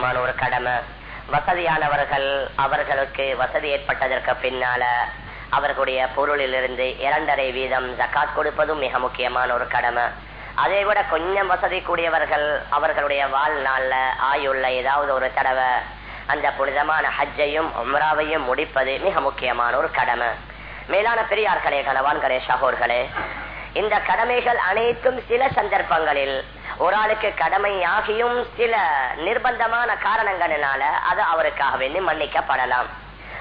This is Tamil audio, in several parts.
முக்கியமான ஒரு கடமை. வசதியானவர்கள் அவர்களுக்கு வசதி ஏற்பட்டதற்கு பின்னால அவர்களுடைய பொருளிலிருந்து இரண்டரை வீதம் ஜக்காத் கொடுப்பதும் மிக முக்கியமான ஒரு கடமை. அதே கூட கொஞ்சம் வசதி கூடியவர்கள் அவர்களுடைய வாழ்நாள்ல ஆயுள்ள ஏதாவது ஒரு தடவை அந்த புனிதமான ஹஜ்ஜையும் உம்ராவையும் முடிப்பது மிக முக்கியமான ஒரு கடமை. மேலான பெரியார்களே கணவான்களே சகோர்களே இந்த கடமைகள் அனைத்தும் சில சந்தர்ப்பங்களில் ஒரு ஆளுக்கு கடமையாகியும் சில நிர்பந்தமான காரணங்களினால அது அவருக்காக வேண்டி மன்னிக்கப்படலாம்.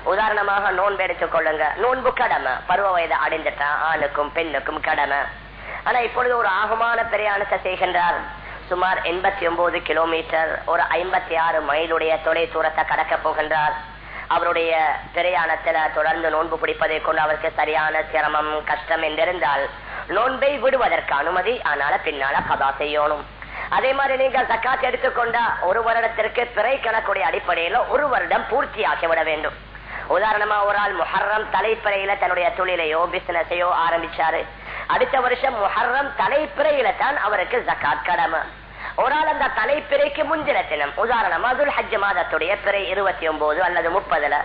உதாரணமாக நோன்பு எடுத்துக் கொள்ளுங்க. நோன்பு கடமை. பருவ வயது அடைந்துட்டான் ஆணுக்கும் பெண்ணுக்கும் கடமை. ஆனா இப்பொழுது ஒரு ஆகமான பிரயாணத்தை செய்கின்றார். சுமார் எண்பத்தி ஒன்பது கிலோமீட்டர் ஒரு ஐம்பத்தி ஆறு மைலுடைய தொலை தூரத்தை கடக்க போகின்றார். அவருடைய பிரயாணத்துல தொடர்ந்து நோன்பு பிடிப்பதை கொண்டு அவருக்கு சரியான சிரமம் கஷ்டம் என்றிருந்தால் நோன்பை விடுவதற்கு அனுமதி ஆனால பின்னால கதா செய்யணும். அதே மாதிரி நீங்கள் தக்காத்து எடுத்துக்கொண்டா ஒரு வருடத்திற்கு பிறை கணக்குடைய அடிப்படையில ஒரு வருடம் பூர்த்தியாக்கி விட வேண்டும். உதாரணமா ஒரு ஆள் முஹர்ரம் தலைப்பிறையில தன்னுடைய தொழிலையோ பிசினஸையோ ஆரம்பிச்சாரு. அடுத்த வருஷம் முஹர்ரம் தலைப்பிறையில தான் அவருக்கு ஜக்காத் கடமை. ஒரு ஆள் அந்த தலைப்பிறைக்கு முந்தின தினம் உதாரணமா அதுல் ஹஜ் மாதத்துடைய பிறை இருபத்தி ஒன்பது அல்லது முப்பதுல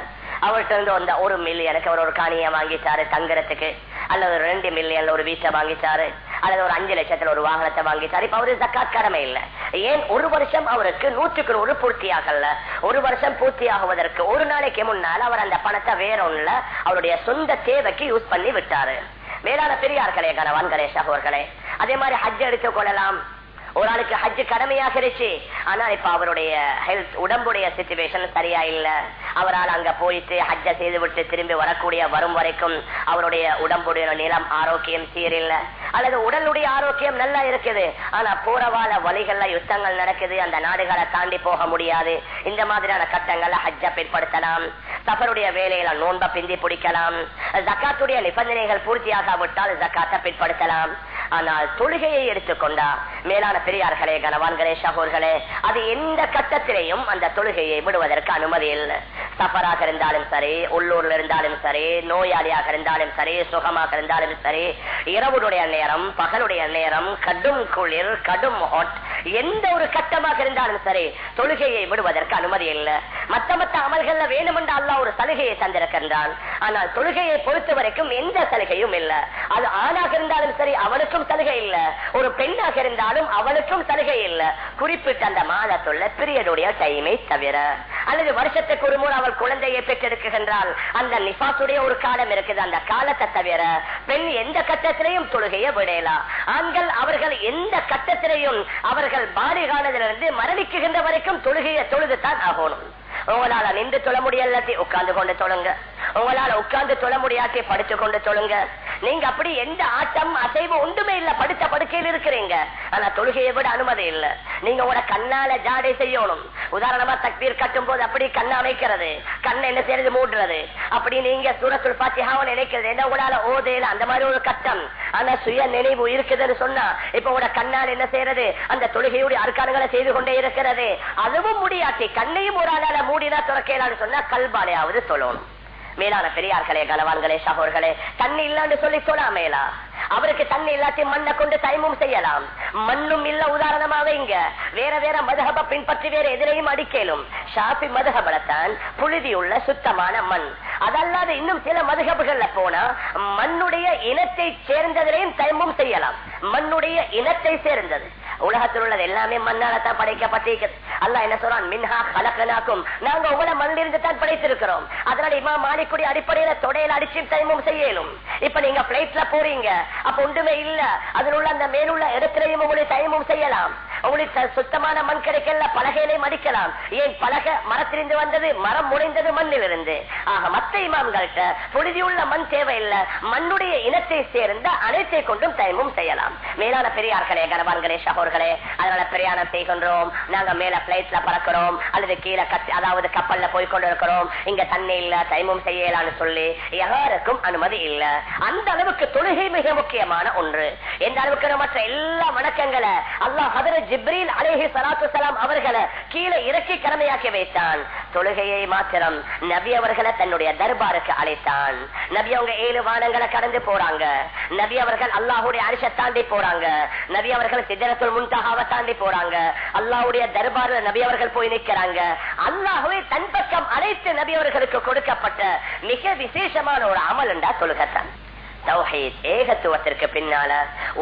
அவர்கிட்ட இருந்து வந்த ஒரு மில்லியனுக்கு அவர் ஒரு காணியை வாங்கிட்டாரு தங்குறதுக்கு. அல்லது ஒரு ரெண்டு மில்லியன்ல ஒரு வீட்டை வாங்கிட்டாரு. அல்லது ஒரு அஞ்சு லட்சத்துல ஒரு வாகனத்தை வாங்கிட்டாரு. இப்ப அவரு ஜக்காத் கடமை இல்ல. ஏன் ஒரு வருஷம் அவருக்கு நூற்றுக்கு நூறு பூர்த்தியாகல ஒரு வருஷம் பூர்த்தி ஆகுவதற்கு ஒரு நாளைக்கு முன்னால் அவர் அந்த பணத்தை வேற ஒண்ணுல அவருடைய சொந்த தேவைக்கு யூஸ் பண்ணி விட்டாரு. மேலான பெரியார்களே கணவான்களே சகோர்களே அதே மாதிரி ஹஜ் எடுத்துக் கொள்ளலாம். ஒரு ஆளுக்கு ஹஜ் கடமையாக இருச்சு ஆனா இப்ப அவருடைய ஹெல்த் உடம்புடைய சுச்சுவேஷன் சரியா இல்ல. அவரால் அங்க போயிட்டு ஹஜ்ஜ செய்து விட்டு திரும்பி வரக்கூடிய வரும் வரைக்கும் அவருடைய உடம்புடைய நிலம் ஆரோக்கியம் சீரில்ல. அல்லது உடலுடைய ஆரோக்கியம் நல்லா இருக்குது. ஆனா போறவால வழிகள்ல யுத்தங்கள் நடக்குது. அந்த நாடுகளை தாண்டி போக முடியாது. இந்த மாதிரியான கட்டங்கள்ல ஹஜ்ஜ பிற்படுத்தலாம். சஃபருடைய வேலையில நோன்ப பிந்தி பிடிக்கலாம். ஜக்காத்துடைய நிபந்தனைகள் பூர்த்தியாகாவிட்டால் ஜக்காத்தை பிற்படுத்தலாம். ஆனால் தொழுகையை எடுத்துக்கொண்டா மேலான பெரியார்களே கனவான்களே சகோர்களே அது எந்த கட்டத்திலையும் அந்த தொழுகையை விடுவதற்கு அனுமதி இல்லை. சஃபராக இருந்தாலும் சரி உள்ளூர்ல இருந்தாலும் சரி நோயாளியாக இருந்தாலும் சரி சுகமாக இருந்தாலும் சரி இரவுடைய நேரம் பகலுடைய நேரம் கடும் குளிர் கடும் ஹாட் எந்த ஒரு கட்டமாக இருந்தாலும் சரி தொழுகையை விடுவதற்கு அனுமதி இல்லை. மத்த மத்த அமல்கள்ல வேணுமென்று அல்லா ஒரு சலுகையை தந்திருக்கின்றான். ஆனால் தொழுகையை பொறுத்த வரைக்கும் எந்த சலுகையும் இல்லை. அது ஆணாக இருந்தாலும் சரி அவனுக்கும் சலுகை இல்ல. ஒரு பெண்ணாக இருந்தாலும் அவனுக்கும் சலுகை இல்ல. குறிப்பிட்ட அந்த மாதத்துள்ள பிரியனுடைய டைமை தவிர. அல்லது வருஷத்துக்கு ஒரு முறை அவள் குழந்தையை பெற்றெடுக்குகின்றால் அந்த நிபாசுடைய ஒரு காலம் இருக்குது. அந்த காலத்தை தவிர பெண் எந்த கட்டத்திலையும் தொழுகையை விடலாம் ஆண்கள் அவர்கள் எந்த கட்டத்திலையும் அவர்கள் பாலிகானதிலிருந்து மரணிக்குகின்ற வரைக்கும் தொழுகையை தொழுதுதான் ஆகணும். உங்களால நின்று தொழ முடியலாட்டி உட்கார்ந்து கொண்டு தொழுங்க. உங்களால உட்கார்ந்து தொழ முடியாட்டி படுத்து கொண்டு தொழுங்க. நீங்க அப்படி எந்த ஆட்டம் அசைவு ஒன்றுமே இல்ல. படுத்த படுக்கையில் இருக்கிறீங்க. ஆனா தொழுகையை விட அனுமதி இல்ல. நீங்க உட கண்ணால ஜாடை செய்யணும். உதாரணமா தக்பீர் கட்டும் போது அப்படி கண்ணை அமைக்கிறது. கண்ணை என்ன செய்யறது? மூடுறது. அப்படி நீங்க சூரத்துள் பாத்தியாவும் நினைக்கிறது. என்ன உங்களால ஓதையில அந்த மாதிரி ஒரு கட்டம். ஆனா சுய நினைவு இருக்குதுன்னு சொன்னா இப்ப உட கண்ணால் என்ன செய்யறது? அந்த தொழுகையுடைய அர்க்கானங்களை செய்து கொண்டே இருக்கிறது. அதுவும் முடியாட்டி கண்ணையும் ஒரு ஆளால மூடினா துறக்கலான்னு சொன்னா கல்பாலையாவது சொல்லணும் மேலான பெரியார்களே கனவான்களே சகோர்களே தண்ணி இல்லான்னு சொல்லி சொல்லாமேலா அவருக்கு தண்ணி இல்லாட்டி மண்ணை கொண்டு தைமும் செய்யலாம். மண்ணும் இல்ல உதாரணமாக இங்க. வேற வேற மதகப பின்பற்றி வேற எதிரையும் அடிக்கலும். ஷாபி மதகபலத்தான் புழுதி உள்ள சுத்தமான மண். அதல்லாது இன்னும் சில மதுகபுகள்ல போனா மண்ணுடைய இனத்தை சேர்ந்ததிலையும் தைமும் செய்யலாம். மண்ணுடைய இனத்தை சேர்ந்தது. உலகத்தில் உள்ளது எல்லாமே மண்ணால தான் படைக்கப்பட்டிருக்கிறது. அல்ல என்ன சொல்றான்? மின்ஹா கலக்கனாக்கும் நாங்க உங்களை மண்ணிலிருந்து தான் படைத்திருக்கிறோம். அதனால இமா மாலிக்குடி அடிப்படையில தொடையில அடிச்சு டைமும் செய்யலும். இப்ப நீங்க பிளைட்ல போறீங்க. அப்ப ஒன்றுமே இல்ல. அதில் உள்ள அந்த மேலுள்ள இடத்திலையும் உங்களுக்கு டைமும் செய்யலாம். உங்களுக்கு சுத்தமான மண் கிடைக்கல பலகையிலே மடிக்கலாம் ஏன் பலகை மரத்திலிருந்து வந்தது மரம் முளைந்தது மண்ணிலிருந்து? ஆக மத்த இமாம்கள்ட்ட புழுதியுள்ள மண் தேவையில்லை. மண்ணுடைய இனத்தை சேர்ந்த அனைத்தை கொண்டும் தயமும் செய்யலாம். மேலான பெரியார்களே கனவான்களே சகோர்களே அதனால பிரயாணம் செய்கின்றோம். நாங்க மேல பிளைட்ல பறக்கிறோம். அல்லது கீழே அதாவது கப்பல்ல போய் கொண்டிருக்கிறோம். இங்க தண்ணி இல்ல தயமும் செய்யலாம்னு சொல்லி யாருக்கும் அனுமதி இல்ல. அந்த அளவுக்கு தொழுகை மிக முக்கியமான ஒன்று. எந்த அளவுக்கு மற்ற எல்லா வணக்கங்களை அல்லாஹ் ஜிப்ரீல் அலேஹி சலாத்து சலாம் அவர்களை கீழே இறக்கி கடமையாக்கி வைத்தான். தொழுகையை மாத்திரம் நபி அவர்களை தன்னுடைய தர்பாருக்கு அழைத்தான். நபி அவங்க ஏழு வானங்களை கடந்து போறாங்க. நபி அவர்கள் அல்லாஹுடைய அரிசை தாண்டி போறாங்க. நபி அவர்கள் சிதறத்துள் முன்தகாவை தாண்டி போறாங்க. அல்லாஹுடைய தர்பார் நபி அவர்கள் போய் நிற்கிறாங்க அல்லாஹுவே தன் பக்கம் அழைத்து நபி அவர்களுக்கு கொடுக்கப்பட்ட மிக விசேஷமான ஒரு அமல் என்றா தொழுகத்தான். தௌஹீத் ஏகத்துவத்திற்கு பின்னால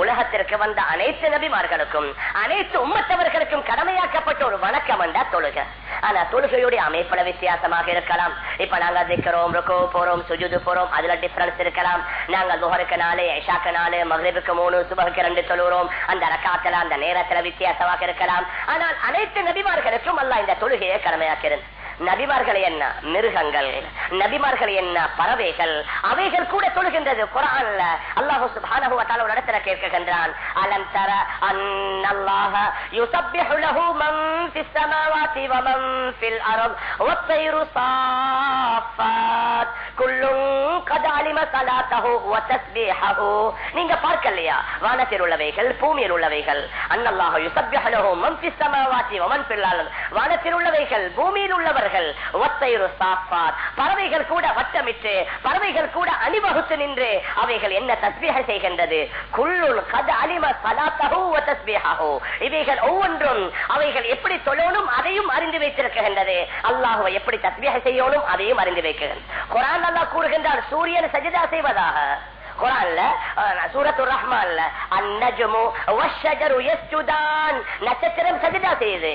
உலகத்திற்கு வந்த அனைத்து நபிமார்களுக்கும் அனைத்து உம்மத்தவர்களுக்கும் கடமையாக்கப்பட்ட ஒரு வணக்கம் என்றா தொழுக. ஆனா தொழுகையுடைய அமைப்புல வித்தியாசமாக இருக்கலாம். இப்ப நாங்க திக்கிறோம் ருக்கோ போறோம் சுஜுது போறோம் அதுல டிஃபரன்ஸ் இருக்கலாம். நாங்க துஹருக்கு நாலு ஐஷாக்கு நாலு மகளிருக்கு மூணு சுபகுக்கு ரெண்டு தொழுகிறோம். அந்த ரக்காத்துல அந்த நேரத்துல வித்தியாசமாக இருக்கலாம். ஆனால் அனைத்து நபிமார்களுக்கும் அல்ல இந்த தொழுகையை கடமையாக்கிறது நபிமார்கள் என்ன மிருகங்கள்? நபிமார்கள் என்ன பறவைகள்? அவைகள் கூட தொழுகின்றது குரான்ல. அல்லாஹு சுப்ஹானஹு வ ஒரு இடத்துல கேட்கின்றான் அலம் தர அன்னல்லாஹ யுஸப்பிஹு லஹு மன் ஃபிஸ் வ மன் ஃபில் அர்த் கத் அலிம ஸலாத்தஹு வ தஸ்பீஹஹு. நீங்க பார்க்கலையா? வானத்தில் உள்ளவைகள் பூமியில் உள்ளவைகள். அன்னல்லாஹு யுஸப்பிஹு லஹு மன் ஃபிஸ் ஸமாவாதி வ மன் ஃபில் அர்த். வானத்தில் உள்ளவைகள் பூமியில் உள்ளவர்கள். ஒத்தைரு பறவைகள் கூட வட்டமிட்டு பறவைகள் கூட அணிவகுத்து நின்று அவைகள் என்ன தஸ்பீக செய்கின்றது? குள்ளுள் கத அலிம சலாத்தஹு வ இவைகள் ஒவ்வொன்றும் அவைகள் எப்படி தொழணும் அதையும் அறிந்து வைத்திருக்கின்றது. அல்லாஹுவை எப்படி தஸ்பீக செய்யணும் அதையும் அறிந்து வைக்கின்றது குரான் அல்லாஹ் கூறுகின்றார் சூரியன் சஜிதா செய்வதாக. குரான்ல சூரத்து ரஹ்மான்ல அந்நஜமு வஷஜரு யஸ்ஜுதான். நட்சத்திரம் சஜிதா செய்யுது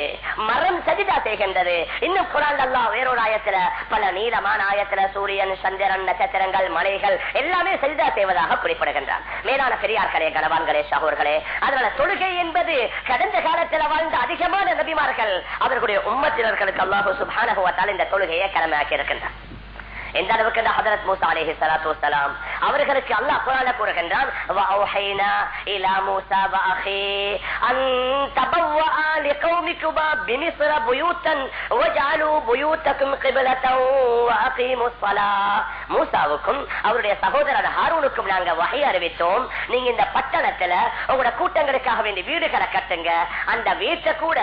மரம் சஜிதா செய்கின்றது. இன்னும் குரான் அல்லாஹ் வேறொரு ஆயத்துல பல நீளமான ஆயத்துல சூரியன் சந்திரன் நட்சத்திரங்கள் மலைகள் எல்லாமே சஜிதா செய்வதாக குறிப்பிடுகின்றான் மேலான பெரியார்களே கணவான்களே சகோர்களே அதனால தொழுகை என்பது கடந்த காலத்தில் வாழ்ந்த அதிகமான நபிமார்கள் அவர்களுடைய உம்மத்தினர்களுக்கு அல்லாஹு சுபானகுவத்தால் இந்த தொழுகையை கடமையாக்கி இருக்கின்றார் எந்த அளவுக்கு இந்த ஹதரத் மூசா அலேஹி சலாத்து வலாம் அவர்களுக்கு அல்லாஹ் குரான கூறுகின்றான் மூசாவுக்கும் அவருடைய சகோதரர் ஹாரூனுக்கும் நாங்க வகை அறிவித்தோம் நீங்க இந்த பட்டணத்துல உங்களோட கூட்டங்களுக்காக வேண்டிய வீடுகளை கட்டுங்க அந்த வீட்டை கூட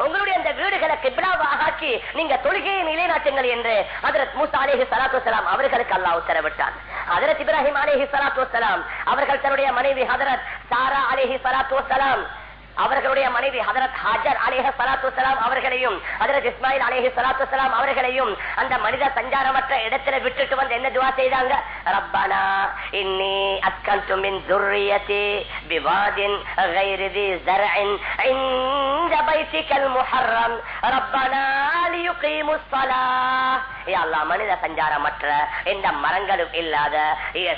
உங்களுடைய அந்த வீடுகளை கிப்லாவாக ஆக்கி நீங்க தொழுகையை நிலைநாட்டுங்கள் என்று அதரத் மூசா அலேஹி சலாத்து வலாம் அவர்களுக்கு அல்லா உத்தரவிட்டான் அதரத் இப்ராஹிம் அலேஹி சலாத்து வலாம் அவர்கள் தன்னுடைய மனைவி ஹதரத் சாரா அலேஹி சலாத்து வலாம் அவர்களுடைய மனைவி ஹதரத் ஹாஜர் அலேஹ சலாத்து வலாம் அவர்களையும் ஹதரத் இஸ்மாயில் அலேஹி சலாத்து வலாம் அவர்களையும் அந்த மனித சஞ்சாரமற்ற இடத்துல விட்டுட்டு வந்து என்ன துவா செய்தாங்க ரப்பானா இன்னி அஸ்கந்து மின் துர்ரியதி பிவாதின் غير ذي زرع عند بيتك المحرم ربنا ليقيموا الصلاة அல்லா மனித சஞ்சாரமற்ற எந்த மரங்களும் இல்லாத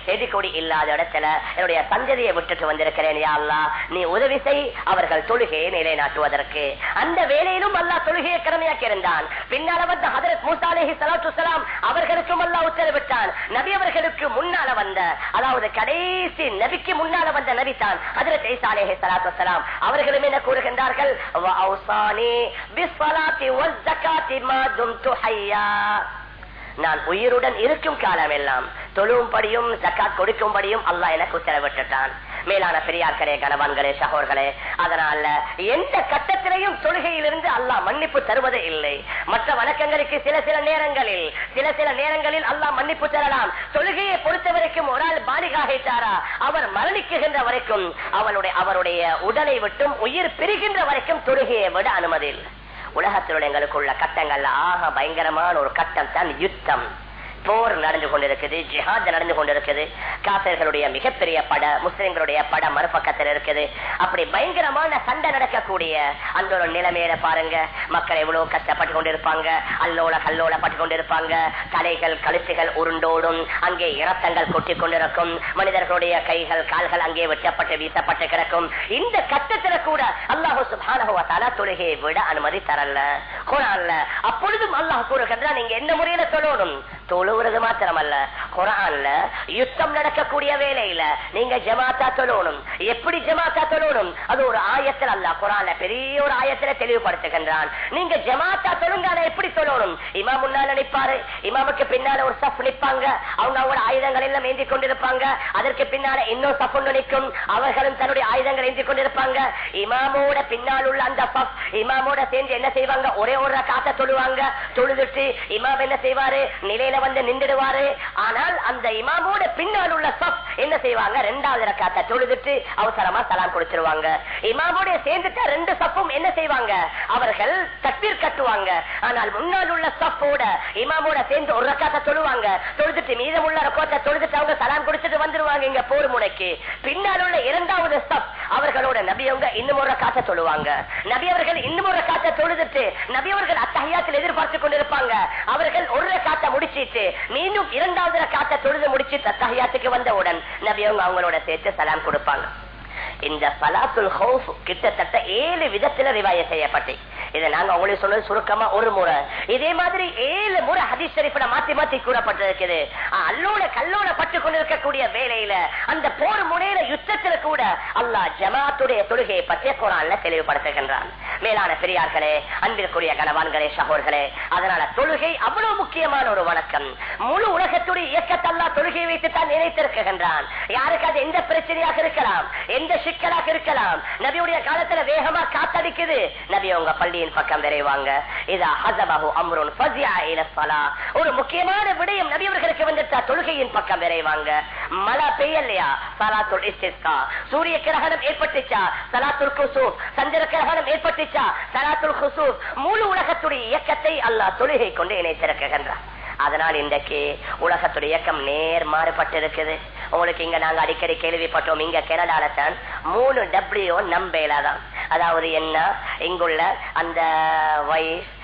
செடி கொடி இல்லாத இடத்துல என்னுடைய சந்ததியை விட்டுட்டு வந்திருக்கிறேன் அல்லா நீ உதவி செய் அவர்கள் தொழுகையை நிலைநாட்டுவதற்கு. அந்த வேலையிலும் அல்லா தொழுகையை கடமையாக்கி இருந்தான். பின்னால வந்த அவர்களுக்கும் அல்லா உத்தரவிட்டான். நபி அவர்களுக்கு முன்னால வந்த அதாவது கடைசி நபிக்கு முன்னால வந்த நபி தான் ஹதரத் ஈசாலேஹி சலாத்து சலாம் அவர்களும் என்ன கூறுகின்றார்கள்? நான் உயிருடன் இருக்கும் காலம் எல்லாம் தொழும்படியும் ஜக்காத் கொடுக்கும்படியும் அல்லாஹ் எனக்கு உத்தரவிட்டுட்டான் மேலான பெரியார்களே கணவான்களே சகோர்களே அதனால எந்த கட்டத்திலையும் தொழுகையிலிருந்து அல்லாஹ் மன்னிப்பு தருவது இல்லை. மற்ற வழக்கங்களுக்கு சில சில நேரங்களில் சில சில நேரங்களில் அல்லாஹ் மன்னிப்பு தரலாம். தொழுகையை பொறுத்த வரைக்கும் ஒரு ஆள் பாலிகாகிட்டாரா? அவர் மரணிக்குகின்ற வரைக்கும் அவனுடைய அவருடைய உடலை விட்டும் உயிர் பிரிகின்ற வரைக்கும் தொழுகையை விட அனுமதி இல்லை. உலகத்தினுடைய எங்களுக்குள்ள கட்டங்கள்ல ஆக பயங்கரமான ஒரு கட்டம் தான் யுத்தம். போர் நடந்து கொண்டிருக்குது ஜிஹாத் நடந்து கொண்டிருக்குது. காசர்களுடைய மிகப்பெரிய பட முஸ்லிம்களுடைய பட மறுபக்கத்தில் இருக்குது. அப்படி பயங்கரமான சண்டை நடக்கக்கூடிய அந்த ஒரு நிலைமையில பாருங்க. மக்கள் எவ்வளவு கஷ்டப்பட்டு கொண்டிருப்பாங்க. அல்லோல கல்லோல பட்டு கொண்டிருப்பாங்க. தலைகள் கழுத்துகள் உருண்டோடும் அங்கே இரத்தங்கள் கொட்டி கொண்டிருக்கும். மனிதர்களுடைய கைகள் கால்கள் அங்கே வெட்டப்பட்டு வீசப்பட்டு கிடக்கும். இந்த கட்டத்துல கூட அல்லாஹு சுபானஹுவத்தால தொழுகையை விட அனுமதி தரல. குரான்ல அப்பொழுதும் அல்லாஹ் கூறுகின்றான் நீங்க என்ன முறையில தொழணும்? தொழுகிறது மாத்திரமல்ல. குரான்ல யுத்தம் நடக்கக்கூடிய வேலையில நீங்க ஜமாத்தா தொழணும். எப்படி ஜமாத்தா தொழணும்? அது ஒரு ஆயத்தில் அல்ல குரான்ல பெரிய ஒரு ஆயத்துல தெளிவுபடுத்துகின்றான். நீங்க ஜமாத்தா தொழுங்க அதை எப்படி தொழணும்? இமா முன்னால் நினைப்பாரு. இமாமுக்கு பின்னால ஒரு சப் நிற்பாங்க அவங்க அவங்களோட ஆயுதங்கள் எல்லாம் ஏந்தி கொண்டிருப்பாங்க. அதற்கு பின்னால இன்னும் சப் ஒன்று நிற்கும். அவர்களும் தன்னுடைய ஆயுதங்கள் ஏந்தி கொண்டிருப்பாங்க. இமாமோட பின்னால் உள்ள அந்த சப் இமாமோட சேர்ந்து என்ன செய்வாங்க? ஒரே ஒரு காத்த தொழுவாங்க. தொழுதுட்டு இமாம் என்ன செய்வாரு? நிலையில வந்து நின்றுடுவாரு. ஆனால் ஆனால் அந்த இமாமோட பின்னால் உள்ள சப் என்ன செய்வாங்க? ரெண்டாவது ரக்காத்த தொழுதுட்டு அவசரமா சலாம் கொடுத்துருவாங்க இமாமோட சேர்ந்துட்டா ரெண்டு சப்பும் என்ன செய்வாங்க? அவர்கள் தப்பீர் கட்டுவாங்க. ஆனால் முன்னால் உள்ள சப்போட இமாமோட சேர்ந்து ஒரு ரக்காத்த தொழுவாங்க. தொழுதுட்டு மீதம் உள்ள ரக்கோத்த தொழுதுட்டு அவங்க சலாம் கொடுத்துட்டு வந்துருவாங்க இங்க போர் முனைக்கு. பின்னால் உள்ள இரண்டாவது சப் அவர்களோட நபியவங்க இன்னும் ஒரு ரக்காத்த தொழுவாங்க. நபி அவர்கள் இன்னும் ஒரு ரக்காத்த தொழுதுட்டு நபி அவர்கள் அத்தகையாத்தில் எதிர்பார்த்து கொண்டிருப்பாங்க. அவர்கள் ஒரு ரக்காத்த முடிச்சிட்டு மீண்டும் இரண்டாவது ரக்காத்த தொழுது முடிச்சு தத்தகையாத்துக்கு வந்தவுடன் நபி அவங்க அவங்களோட சேர்த்து சலாம் கொடுப்பாங்க. இந்த பலாத்துல் ஹவுஃப் கிட்டத்தட்ட ஏழு விதத்துல ரிவாய செய்யப்பட்டு இதை நாங்க உங்களுக்கு சொன்னது சுருக்கமா ஒரு முறை. இதே மாதிரி ஏழு முறை ஹதீஸ் ஷரீஃப்ல மாத்தி மாத்தி கூறப்பட்டிருக்குது. அல்லோட கல்லோட பட்டு கொண்டிருக்கக்கூடிய வேலையில அந்த போர் முனையில யுத்தத்துல கூட அல்லாஹ் ஜமாத்துடைய தொழுகையை பற்றிய குரான்ல தெளிவுபடுத்துகின்றான். மேலான பெரியார்களே அன்பிற்குரிய கணவான்களே சகோர்களே அதனால தொழுகை அவ்வளவு முக்கியமான ஒரு வணக்கம். முழு உலகத்துடைய இயக்கத்தல்லா தொழுகையை வைத்து தான் நினைத்திருக்கின்றான். யாருக்கு அது எந்த பிரச்சனையாக இருக்கலாம் எந்த சிக்கலாக இருக்கலாம். நபியுடைய காலத்துல வேகமா காத்தடிக்குது. நபி உங்க பள்ளியின் பக்கம் விரைவாங்க. இதா ஹசபஹு அம்ருன் ஃபஸியா இல ஒரு முக்கியமான விடயம் நபி அவர்களுக்கு வந்துட்டா தொழுகையின் பக்கம் விரைவாங்க. மழை பெய்யலையா? சலாத்துல் இஸ்திஸ்கா. சூரிய கிரகணம் ஏற்பட்டுச்சா? சலாத்துல் குசூப் சந்திர கிரகணம் ஏற்பட்டுச்சா? சலாத்துல் குசூப் முழு உலகத்துடைய இயக்கத்தை அல்லாஹ் தொழுகை கொண்டு இணைத்திருக்கின்றார் அதனால் இன்றைக்கு உலகத்துடைய இயக்கம் நேர் மாறுபட்டிருக்குது. உங்களுக்கு இங்க நாங்க அடிக்கடி கேள்விப்பட்டோம் இங்க கனடால தான் மூணு டபிள்யூ நம்பேலா தான். அதாவது என்ன? இங்குள்ள அந்த வயசு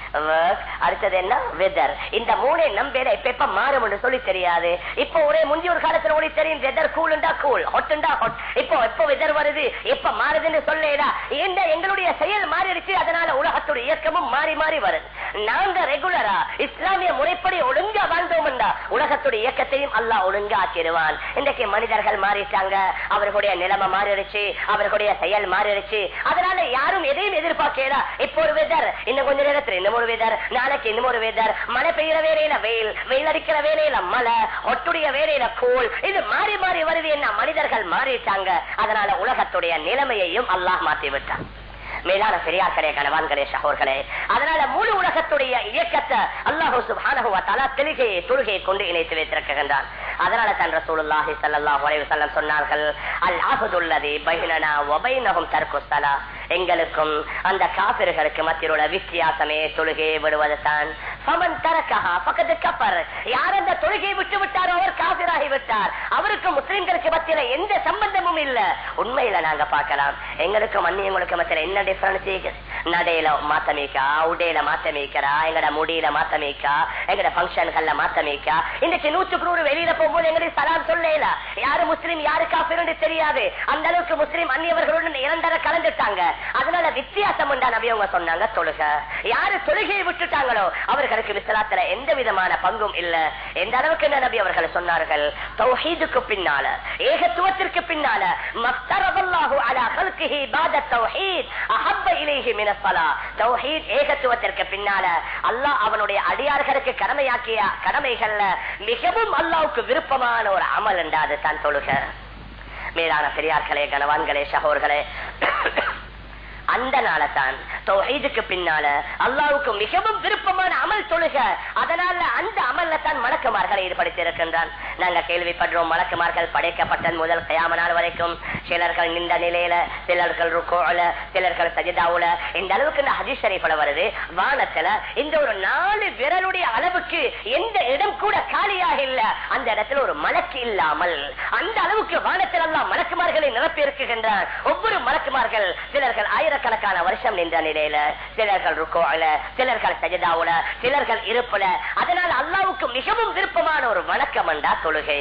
அடுத்தது என்ன? வெதர் இந்த மூணே நம்பேல இப்ப எப்ப மாறும் என்று சொல்லி தெரியாது. இப்போ ஒரே முந்தி ஒரு காலத்துல ஒளி தெரியும். வெதர் கூலுண்டா கூல் ஹொட்டுண்டா ஹொட் இப்போ எப்ப வெதர் வருது. எப்ப மாறுதுன்னு சொல்லேடா. ஏண்டா எங்களுடைய செயல் மாறிடுச்சு. அதனால உலகத்துடைய இயக்கமும் மாறி மாறி வருது நாங்க ரெகுலரா இஸ்லாமிய முறைப்படி ஒழுங்கா வாழ்ந்தோம்டா உலகத்துடைய இயக்கத்தையும் அல்லா ஒழுங்கா ஆக்கிடுவான். இன்றைக்கு மனிதர்கள் மாறிட்டாங்க. அவர்களுடைய நிலைமை மாறிடுச்சு. அவர்களுடைய செயல் மாறிடுச்சு. அதனால யாரும் எதையும் எதிர்பார்க்கல. இப்போ ஒரு வெதர் இன்னும் கொஞ்ச நேரத்தில் இன்னும் ஒரு வெதர் நாளைக்கு இன்னும் ஒரு வெதர். மழை பெய்யற வேலையில வெயில் வெயில் அடிக்கிற வேலையில மழை ஒட்டுடைய வேலையில கோல் இது மாறி மாறி வருது என்ன மனிதர்கள் மாறிட்டாங்க. அதனால உலகத்துடைய நிலைமையையும் அல்லாஹ் மாத்தி விட்டான் மேலான பெரியார்களே கணவான்களே சகோர்களே அதனால முழு உலகத்துடைய இயக்கத்தை அல்லாஹூ சுப்ஹானஹு தெளிகையை தொழுகையை கொண்டு இணைத்து வைத்திருக்கின்றான். அதனால தான் ரசூலுல்லாஹி ஸல்லல்லாஹு அலைஹி வஸல்லம் சொன்னார்கள் அல் அஹதுல்லதி பைனனா வ பைனஹும் எங்களுக்கும் அந்த காப்பிர்களுக்கு மத்தியில் உள்ள வித்தியாசமே தொழுகையை விடுவது தான் தரக்கஹா ஃபகத் யார் அந்த தொழுகையை விட்டு விட்டாரோ அவர் காபிராகி விட்டார். அவருக்கு முஸ்லிம்களுக்கு மத்தியில எந்த சம்பந்தமும் இல்ல. உண்மையில நாங்க பார்க்கலாம். எங்களுக்கும் அந்நியங்களுக்கு மத்தியில என்ன டிஃபரன்ஸ் நடையில மாத்தமேக்கா உடையில மாத்தமிக்கிறா எங்கட முடியில மாத்தமேக்கா எங்கட பங்கன்கள்ல மாத்தமேக்கா இன்னைக்கு நூற்றுக்கு நூறு வெளியில போகும்போது எங்களுக்கு சலாம் சொல்லல யாரு முஸ்லீம் யாரு காபிர் தெரியாது. அந்த அளவுக்கு முஸ்லீம் அந்நியவர்களுடன் இரண்டரை கலந்துட்டாங்க. அதனால வித்தியாசம் உண்டா அவங்க சொன்னாங்க தொழுக. யாரு தொழுகையை விட்டுட்டாங்களோ அவர்களுக்கு விசலாத்துல எந்த விதமான பங்கும் இல்ல. எந்த அளவுக்கு என்ன நபி அவர்கள் சொன்னார்கள்? தௌஹீதுக்கு பின்னால ஏகத்துவத்திற்கு பின்னால மக்தரவல்லாஹு அலா ஹல்கிஹி பாத தௌஹீத் அஹப்ப இலைஹி மின ஸலா தௌஹீத் ஏகத்துவத்திற்கு பின்னால அல்லாஹ் அவனுடைய அடியார்களுக்கு கடமையாக்கிய கடமைகள்ல மிகவும் அல்லாவுக்கு விருப்பமான ஒரு அமல் என்றாது தான் தொழுக. மேலான பெரியார்களே கனவான்களே சகோர்களே அந்த நாளத்தான் பின்னால அல்லாவுக்கு மிகவும் விருப்பமான அமல் தொழுக. அதனால அந்த அமல்ல தான் மலக்குமார்களை இருக்கின்றான் நாங்க கேள்விப்படுறோம் மலக்குமார்கள் படைக்கப்பட்ட முதல் கயாம நாள் வரைக்கும் சிலர்கள் நின்ற நிலையில சிலர்கள் ருக்கோல சிலர்கள் சஜிதாவுல இந்த அளவுக்கு இந்த ஹதீஸ் வருது. வானத்துல இந்த ஒரு நாலு விரலுடைய அளவுக்கு எந்த இடம் கூட காலியாக இல்ல. அந்த இடத்துல ஒரு மலக்கு இல்லாமல் அந்த அளவுக்கு வானத்தில் எல்லாம் மலக்குமார்களை நிரப்பி இருக்குகின்றான் ஒவ்வொரு மலக்குமார்கள் சிலர்கள் ஆயிரம் ஆயிரக்கணக்கான வருஷம் நின்ற நிலையில சிலர்கள் ருக்கோல சிலர்கள் சஜிதாவுல சிலர்கள் இருப்புல அதனால் அல்லாவுக்கு மிகவும் விருப்பமான ஒரு வணக்கம் என்றா தொழுகை.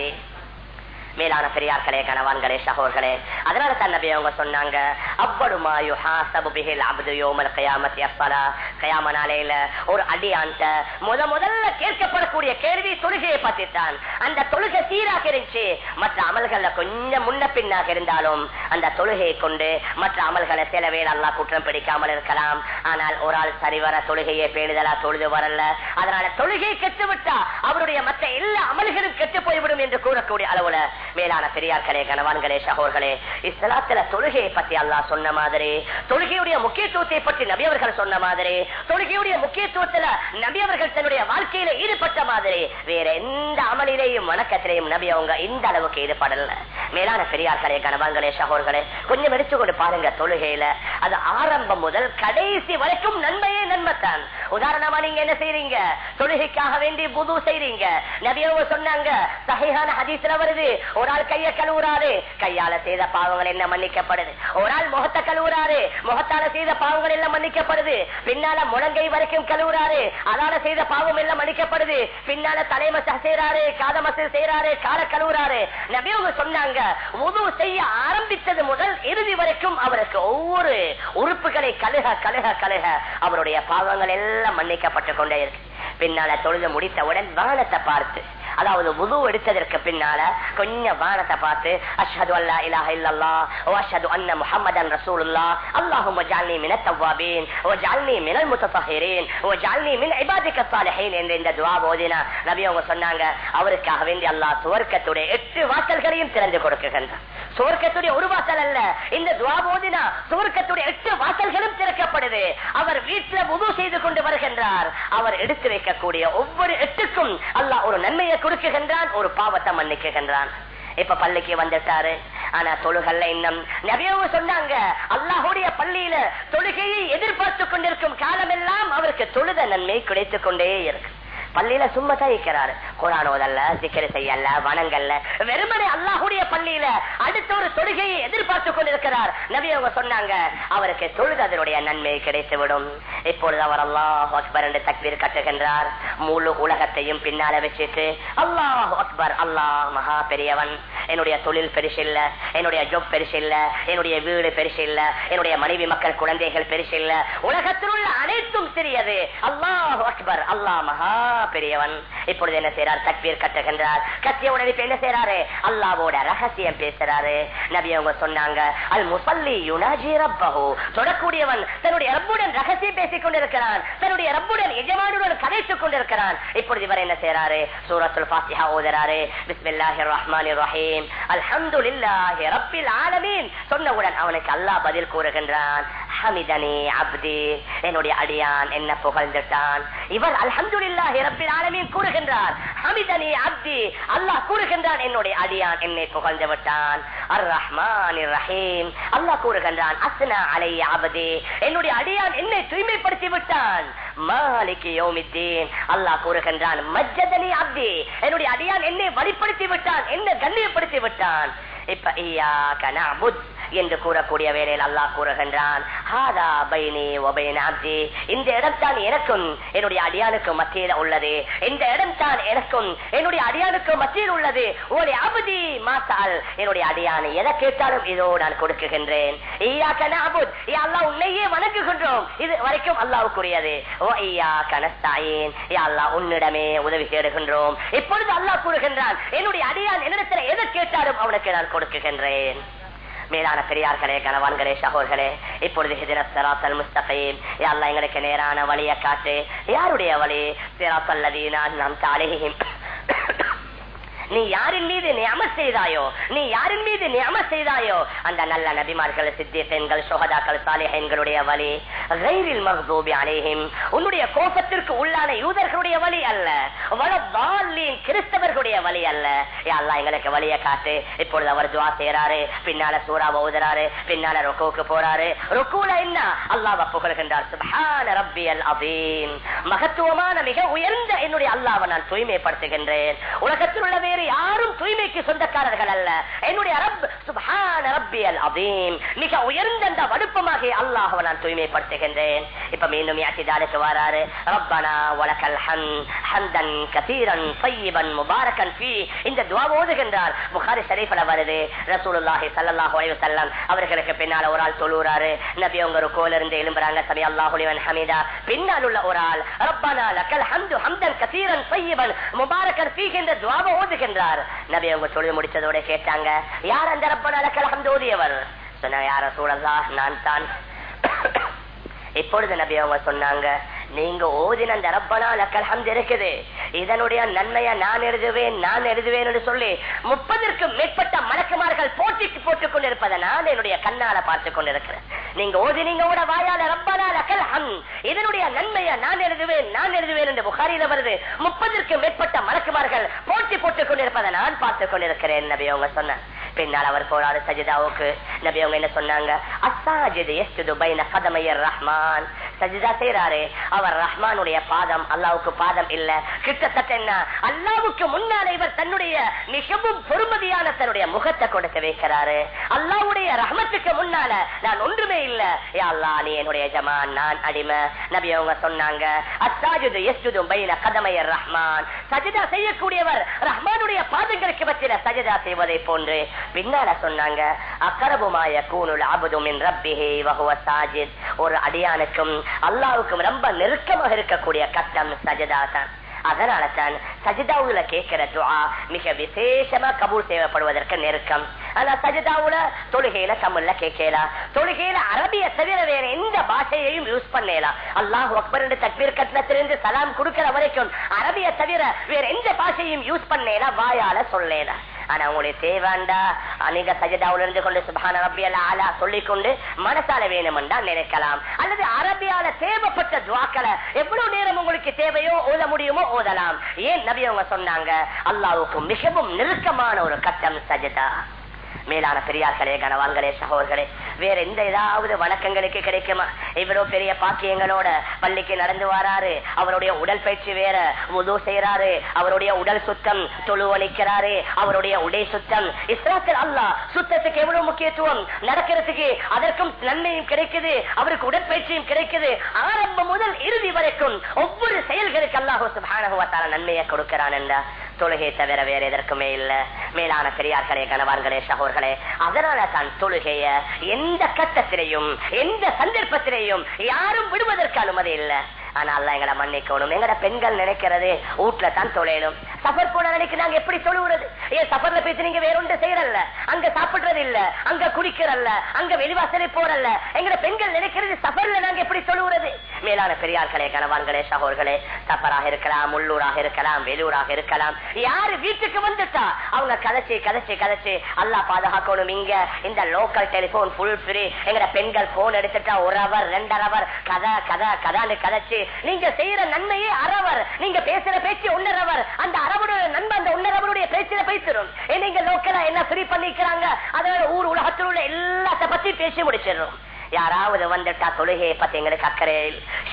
மேலான பெரியார்களே கணவான்களே சகோர்களே. அதனால தான் நபி அவங்க சொன்னாங்க அப்படுமாயு ஹாசபு பிஹில் அப்து யோமல் கயாமத் யஸ்ஸலா கயாம நாளையில ஒரு அடியான்ட்ட முத முதல்ல கேட்கப்படக்கூடிய கேள்வி தொழுகையை பத்தி தான் அந்த தொழுகை சீராக இருந்துச்சு. மற்ற அமல்கள்ல கொஞ்சம் முன்ன பின்னாக இருந்தாலும் அந்த தொழுகையை கொண்டு மற்ற அமல்களை சில வேலை அல்லா குற்றம் பிடிக்காமல் இருக்கலாம். ஆனால் ஒரு ஆள் சரிவர தொழுகையை பேணுதலா தொழுது வரல. அதனால தொழுகை கெட்டு விட்டா அவருடைய மற்ற எல்லா அமல்களும் கெட்டு போய்விடும் என்று கூறக்கூடிய அளவுல மேலான பெரியார்களே கணவான்களே சகோர்களே இஸ்லாத்துல தொழுகையை பத்தி அல்லா சொன்ன மாதிரி தொழுகையுடைய முக்கியத்துவத்தை பற்றி நபி அவர்கள் சொன்ன மாதிரி தொழுகையுடைய முக்கியத்துவத்துல நபி அவர்கள் தன்னுடைய வாழ்க்கையில ஈடுபட்ட மாதிரி வேற எந்த அமலிலேயும் வணக்கத்திலேயும் நபி அவங்க இந்த அளவுக்கு ஈடுபடல. மேலான பெரியார்களே கணவான்களே சகோர்களே கொஞ்சம் எடுத்துக்கொண்டு பாருங்க தொழுகையில. அது ஆரம்பம் முதல் கடைசி வரைக்கும் நன்மையே நன்மைத்தான். உதாரணமா நீங்க என்ன செய்றீங்க? தொழுகைக்காக வேண்டி புது செய்றீங்க. நபியவங்க சொன்னாங்க சகையான ஹதீஸ்ல வருது ஒரு ஆள் கைய கழுவுறாரு. கையால செய்த பாவங்கள் என்ன மன்னிக்கப்படுது? ஒரு ஆள் முகத்தை கழுவுறாரு. முகத்தால செய்த பாவங்கள் எல்லாம் மன்னிக்கப்படுது? பின்னால முழங்கை வரைக்கும் கழுவுறாரு. அதால செய்த பாவம் எல்லாம் மன்னிக்கப்படுது? பின்னால தலைமச செய்யறாரு காதமசு செய்யறாரு கால கழுவுறாரு. நபியவங்க சொன்னாங்க உது செய்ய ஆரம்பித்தது முதல் இறுதி வரைக்கும் அவருக்கு ஒவ்வொரு உறுப்புகளை கழுக கழுக கழுக. அவருடைய பாவங்கள் எல்லாம் மன்னிக்கப்பட்டு கொண்டே இருக்கு. பின்னால தொழுது முடித்தவுடன் வானத்தை பார்த்து அதாவது உது எடுத்ததற்கு பின்னால கொஞ்சம் வானத்தை பார்த்து அஷது அல்லா இலாஹ இல்லல்லாஹ் வ அஷ்ஹது அன்ன முஹம்மதன் ரசூலுல்லாஹ் அல்லாஹும்ம ஜஅல்னி மின தவ்வாபீன் ஓ ஜஅல்னி மினல் முத்தஹஹிரீன் ஓ ஜஅல்னி மின் இபாதிக சாலஹீன் என்று இந்த துவா ஓதினா நபி அவங்க சொன்னாங்க அவருக்காக வேண்டி அல்லாஹ் சுவர்க்கத்துடைய எட்டு வாசல்களையும் திறந்து கொடுக்குகின்றான். சுவர்க்கத்துடைய ஒரு வாசல் அல்ல இந்த துவா போதினா சுவர்க்கத்துடைய எட்டு வாசல்களும் திறக்கப்படுது. அவர் வீட்டில் முது செய்து கொண்டு வருகின்றார். அவர் எடுத்து வைக்கக்கூடிய ஒவ்வொரு எட்டுக்கும் அல்லாஹ் ஒரு நன்மையை கொடுக்குகின்றான் ஒரு பாவத்தை மன்னிக்குகின்றான் இப்ப பள்ளிக்கு வந்துட்டாரு. ஆனா தொழுகல்ல இன்னும் நபியவங்க சொன்னாங்க அல்லாஹுடைய பள்ளியில தொழுகையை எதிர்பார்த்து கொண்டிருக்கும் காலமெல்லாம் அவருக்கு தொழுத நன்மை கிடைத்துக் கொண்டே இருக்கு. பள்ளியில சும்மா தான் இருக்கிறாரு. குரான் ஓதல்ல சிக்கரி செய்யல வனங்கள்ல வெறுமனே அல்லாஹுடைய பள்ளியில அடுத்த ஒரு தொழுகையை எதிர்பார்த்து கொண்டிருக்கிறார். நபி அவங்க சொன்னாங்க அவருக்கு தொழுததனுடைய நன்மை கிடைத்து விடும் இப்பொழுது அவர் அல்லாஹ் அக்பர் என்று தக்பீர் கட்டுகின்றார். முழு உலகத்தையும் பின்னால வச்சுட்டு அல்லாஹ் அக்பர் அல்லாஹ் மகா பெரியவன். என்னுடைய தொழில் பெருசு இல்ல என்னுடைய ஜொப் பெருசு இல்ல என்னுடைய வீடு பெருசு இல்ல என்னுடைய மனைவி மக்கள் குழந்தைகள் பெருசு இல்ல. உலகத்தில் உள்ள அனைத்தும் சிறியது. அல்லாஹ் அக்பர் அல்லாஹ் மகா பெரியவன். இப்பொழுது என்ன செய்யறார் தக்பீர் கட்டுகின்றார். கத்திய உடனே இப்ப என்ன செய்யறாரு அல்லாவோட ரகசியம் பேசுறாரு. நபி அவங்க சொன்னாங்க அல் முசல்லி யுனாஜி ரப்பஹு. தொடக்கூடியவன் தன்னுடைய ரப்புடன் ரகசியம் பேசிக் கொண்டிருக்கிறான். தன்னுடைய ரப்புடன் எஜமானுடன் கதைத்துக் கொண்டிருக்கிறான். இப்பொழுது இவர் என்ன செய்யறாரு சூரத்துல் ஃபாத்திஹா ஓதுறாரு. பிஸ்மில்லாஹிர் ரஹ்மானிர் ரஹீம் அல்ஹம்துலில்லாஹி ரப்பில் ஆலமீன். சொன்னவுடன் அவனுக்கு அல்லாஹ் பதில் கூறுகின்றான். ஹமிதனே அப்தி. என்னுடைய அடியான் என்ன புகழ்ந்துட்டான்? இவர் அல்ஹம்துலில்லாஹி ரப்பில் ஆலமீன் கூறுகின்றார். ஹமிதனி அப்தி. அல்லாஹ் கூறுகின்றான் என்னுடைய அடியான் என்னை புகழ்ந்து விட்டான். அர் ரஹ்மான் ரஹீம். அல்லாஹ் கூறுகின்றான் அஸ்னா அலைய அபதி. என்னுடைய அடியான் என்னை தூய்மைப்படுத்தி விட்டான். மாலிக்கு யோமித்தேன். அல்லாஹ் கூறுகின்றான் மஜ்ஜதனி அப்தி. என்னுடைய அடியான் என்னை வழிப்படுத்தி விட்டான் என்ன கண்ணியப்படுத்தி விட்டான். இப்ப ஐயா கனாபுத் என்று கூறக்கூடிய வேலையில் அல்லாஹ் கூறுகின்றான் இந்த இடம் தான் எனக்கும் என்னுடைய அடியானுக்கு மத்தியில் உள்ளது. இந்த இடம் தான் எனக்கும் என்னுடைய அடியானுக்கு மத்தியில் உள்ளது. ஒரு அபதி மாத்தால் என்னுடைய அடியானை எதை கேட்டாலும் இதோ நான் கொடுக்குகின்றேன். ஐயா அல்லாஹ் உன்னையே வணங்குகின்றோம். இது வரைக்கும் அல்லாவுக்குரியது ஓ ஐயா கனஸ்தாயின் அல்லா அல்லாஹ் உன்னிடமே உதவி தேடுகின்றோம் இப்பொழுது அல்லாஹ் கூறுகின்றான் என்னுடைய அடியான் என்னிடத்தில் எதை கேட்டாலும் அவனுக்கு நான் கொடுக்குகின்றேன். மேலான பெரியார்களே கனவான்களே சகோர்களே இப்பொழுது ஹிஜரத் முஸ்தகீம். யாரெல்லாம் எங்களுக்கு நேரான வழியை காட்டு. யாருடைய வழி? சிராசல்லதீனா நாம் தாலேஹிம் நீ யாரின் மீது நியம செய்தாயோ? நீ யாரின் மீது நியம செய்தாயோ? அந்த நல்ல நபிமார்கள் சித்தியங்கள் சோகதாக்கள் சாலிஹன்களுடைய வழி ரயிலில் மகதூபி அலேஹிம் உன்னுடைய கோபத்திற்கு உள்ளான யூதர்களுடைய வழி அல்ல. வளவாலின் கிறிஸ்தவர்களுடைய வழி அல்ல. அல்லா எங்களுக்கு வழியை காட்டு இப்பொழுது அவர் துவா செய்யறாரு பின்னால சூறா ஓதுறாரு பின்னால ருக்குவுக்கு போறாரு. ருக்குல என்ன? அல்லாஹ் புகழ்கின்றார் சுபஹான ரப்பியல் அதீம் மகத்துவமான மிக உயர்ந்த என்னுடைய அல்லாவை நான் தூய்மைப்படுத்துகின்றேன். உலகத்தில் உள்ளவே வேறு யாரும் தூய்மைக்கு சொந்தக்காரர்கள் அல்ல. என்னுடைய ரப் ரப்பியல் அதீம் மிக உயர்ந்த அந்த வடுப்பமாக அல்லாஹ்வை நான் தூய்மைப்படுத்துகின்றேன். இப்ப மீண்டும் யாத்திதாலுக்கு வராரு. ரப்பனா வலக்கல் ஹம் ஹம்தன் கதீரன் பையிபன் முபாரக்கன் ஃபீ. இந்த துவா ஓதுகின்றார். புகாரி ஷரீஃப்ல வருது. ரசூலுல்லாஹி சல்லாஹ் அலைஹி வஸல்லம் அவர்களுக்கு பின்னால ஒரு ஆள் தொழுறாரு நபி அவங்க ஒரு கோல இருந்து எழும்புறாங்க. சமி அல்லாஹு லிமன் ஹமீதா. பின்னால் உள்ள ஒரு ஆள். ரப்பனா லக்கல் ஹம்து ஹம்தன் கதீரன் பையிபன் பி ஃபீ. இந்த துவாவை ஓதுகின்றார் நபி அவங்க தொழுது முடிச்சதோட கேட்டாங்க. யார் அந்த ரப்பனா? லக்கல் ஹம்து யார சூழல்லா நான் தான். இப்பொழுது நபி அவங்க சொன்னாங்க நீங்க ஓதின அந்த ரப்பனா லக்கல்ஹம் இருக்குது. இதனுடைய நன்மையை நான் எழுதுவேன் நான் எழுதுவேன் என்று சொல்லி முப்பதற்கும் மேற்பட்ட மலக்குமார்கள் போட்டிக்கு போட்டுக் கொண்டிருப்பதை நான் என்னுடைய கண்ணால பார்த்து கொண்டிருக்கிறேன். நீங்க ஓதினீங்க கூட வாயால ரப்பனா லக்கல்ஹம் இதனுடைய நன்மையை நான் எழுதுவேன் நான் எழுதுவேன் என்று புகாரியில வருது. முப்பதற்கும் மேற்பட்ட மலக்குமார்கள் போட்டி போட்டுக் கொண்டிருப்பதை நான் பார்த்து கொண்டிருக்கிறேன் நபி அவங்க சொன்ன பின்னால் அவர் போராடு சஜிதாவுக்கு. நபி அவங்க என்ன சொன்னாங்க? அசாஜிது எஸ்து பைன கதமையர் ரஹ்மான். சஜிதா செய்யறாரு அவர் ரஹ்மானுடைய பாதம் அல்லாவுக்கு பாதம் இல்ல. கிட்டத்தட்ட என்ன? அல்லாவுக்கு முன்னால இவர் தன்னுடைய மிகவும் பொறுமதியான தன்னுடைய முகத்தை கொடுத்து வைக்கிறாரு. அல்லாவுடைய ரஹ்மத்துக்கு முன்னால நான் ஒன்றுமே இல்ல. அல்லா நீ என்னுடைய ஜமான் நான் அடிமை. நபி அவங்க சொன்னாங்க அசாஜிது எஸ்ஜுது பைன கதமையர் ரஹ்மான். சஜிதா செய்யக்கூடியவர் ரஹ்மானுடைய பாதங்களுக்கு பற்றின சஜிதா செய்வதை போன்று. பின்னால சொன்னாங்க அக்கரபுமாய கூனுல் அபுதுமின் ரப்பிஹே வகுவ சாஜித். ஒரு அடியானுக்கும் அல்லாவுக்கும் ரொம்ப நெருக்கமாக இருக்கக்கூடிய கட்டம் சஜிதா தான். அதனால தான் சஜிதாவுல கேட்கிற துவா மிக விசேஷமா கபூல் செய்யப்படுவதற்கு நெருக்கம். ஆனா சஜிதாவுல தொழுகையில தமிழ்ல கேட்கலாம் தொழுகையில அரபிய தவிர வேற எந்த பாஷையையும் யூஸ் பண்ணலாம் அல்லாஹ் அக்பர் தக்பீர் கட்டணத்திலிருந்து சலாம் கொடுக்கிற வரைக்கும் அரபிய தவிர வேற எந்த பாஷையும் யூஸ் பண்ணலாம் வாயால சொல்லலாம் ஆனா உங்களுக்கு தேவாண்டா. அநேக சஜிதாவுல இருந்து கொண்டு சுபான ரபியல் ஆலா சொல்லிக்கொண்டு மனசால வேணுமெண்டா நினைக்கலாம். அல்லது அரபியால தேவைப்பட்ட துவாக்களை எவ்வளவு நேரம் உங்களுக்கு தேவையோ ஓத முடியுமோ ஓதலாம். ஏன் நபி அவங்க சொன்னாங்க? அல்லாவுக்கு மிகவும் நெருக்கமான ஒரு கட்டம் சஜிதா. மேலான பெரியார்களே கனவான்களே சகோதர்களே வேற எந்த ஏதாவது வணக்கங்களுக்கு கிடைக்குமா? இவ்வளவு பெரிய பாக்கியங்களோட பள்ளிக்கு நடந்து வராரு. அவருடைய உடல் பயிற்சி வேற உது செய்யறாரு அவருடைய உடல் சுத்தம் தொழுவணிக்கிறாரு அவருடைய உடை சுத்தம். இஸ்லாத்தில் அல்லா சுத்தத்துக்கு எவ்வளவு முக்கியத்துவம்? நடக்கிறதுக்கு அதற்கும் நன்மையும் கிடைக்குது. அவருக்கு உடற்பயிற்சியும் கிடைக்குது. ஆரம்பம் முதல் இறுதி வரைக்கும் ஒவ்வொரு செயல்களுக்கு அல்லாஹோ சுபானகுவத்தால நன்மையை கொடுக்கிறான் என்றா தொழுகை தவிர வேற எதற்குமே இல்ல. மேலான பெரியார்களே கணவான்களே சகோர்களே அதனால தான் தொழுகைய எந்த கட்டத்திலையும் எந்த சந்தர்ப்பத்திலையும் யாரும் விடுவதற்கு அனுமதி இல்லை. ஆனா எங்களை மன்னிக்கணும். எங்கட பெண்கள் நினைக்கிறது வீட்டுல தான் தொழையணும் சஃபர் போன நினைக்கு நாங்க எப்படி தொழுவுறது ஏன் சஃபர்ல பேசி நீங்க வேற ஒன்று செய்யறல்ல. அங்க சாப்பிடுறது இல்ல அங்க குடிக்கிறல்ல அங்க வெளிவாசலை போறல்ல. எங்கட பெண்கள் நினைக்கிறது சஃபர்ல நாங்க எப்படி தொழுவுறது மேலான பெரியார்களே கணவான்களே சகோர்களே சஃபராக இருக்கலாம் உள்ளூராக இருக்கலாம் வெளியூராக இருக்கலாம். யாரு வீட்டுக்கு வந்துட்டா? அவங்க கதைச்சு கதைச்சு கதைச்சு அல்லா பாதுகாக்கணும் இங்க. இந்த லோக்கல் டெலிபோன் ஃபுல் ஃப்ரீ எங்கட பெண்கள் போன் எடுத்துட்டா ஒரு அவர் ரெண்டரை அவர் கதை கதை கதான்னு கதைச்சு. நீங்க செய்யற நன்மையே அறவர். நீங்க பேசுற பேச்சு ஒன்னரவர் அந்த அரவருடைய அந்த ஒன்னரவருடைய பேச்சில பேசிடும் நீங்க லோக்கலா என்ன ஃப்ரீ பண்ணிக்கிறாங்க? அதனால ஊர் உலகத்தில் உள்ள எல்லாத்த பத்தி பேசி முடிச்சிடும் யாராவது வந்துட்டா தொழுகையை பத்தி எங்களுக்கு அக்கறை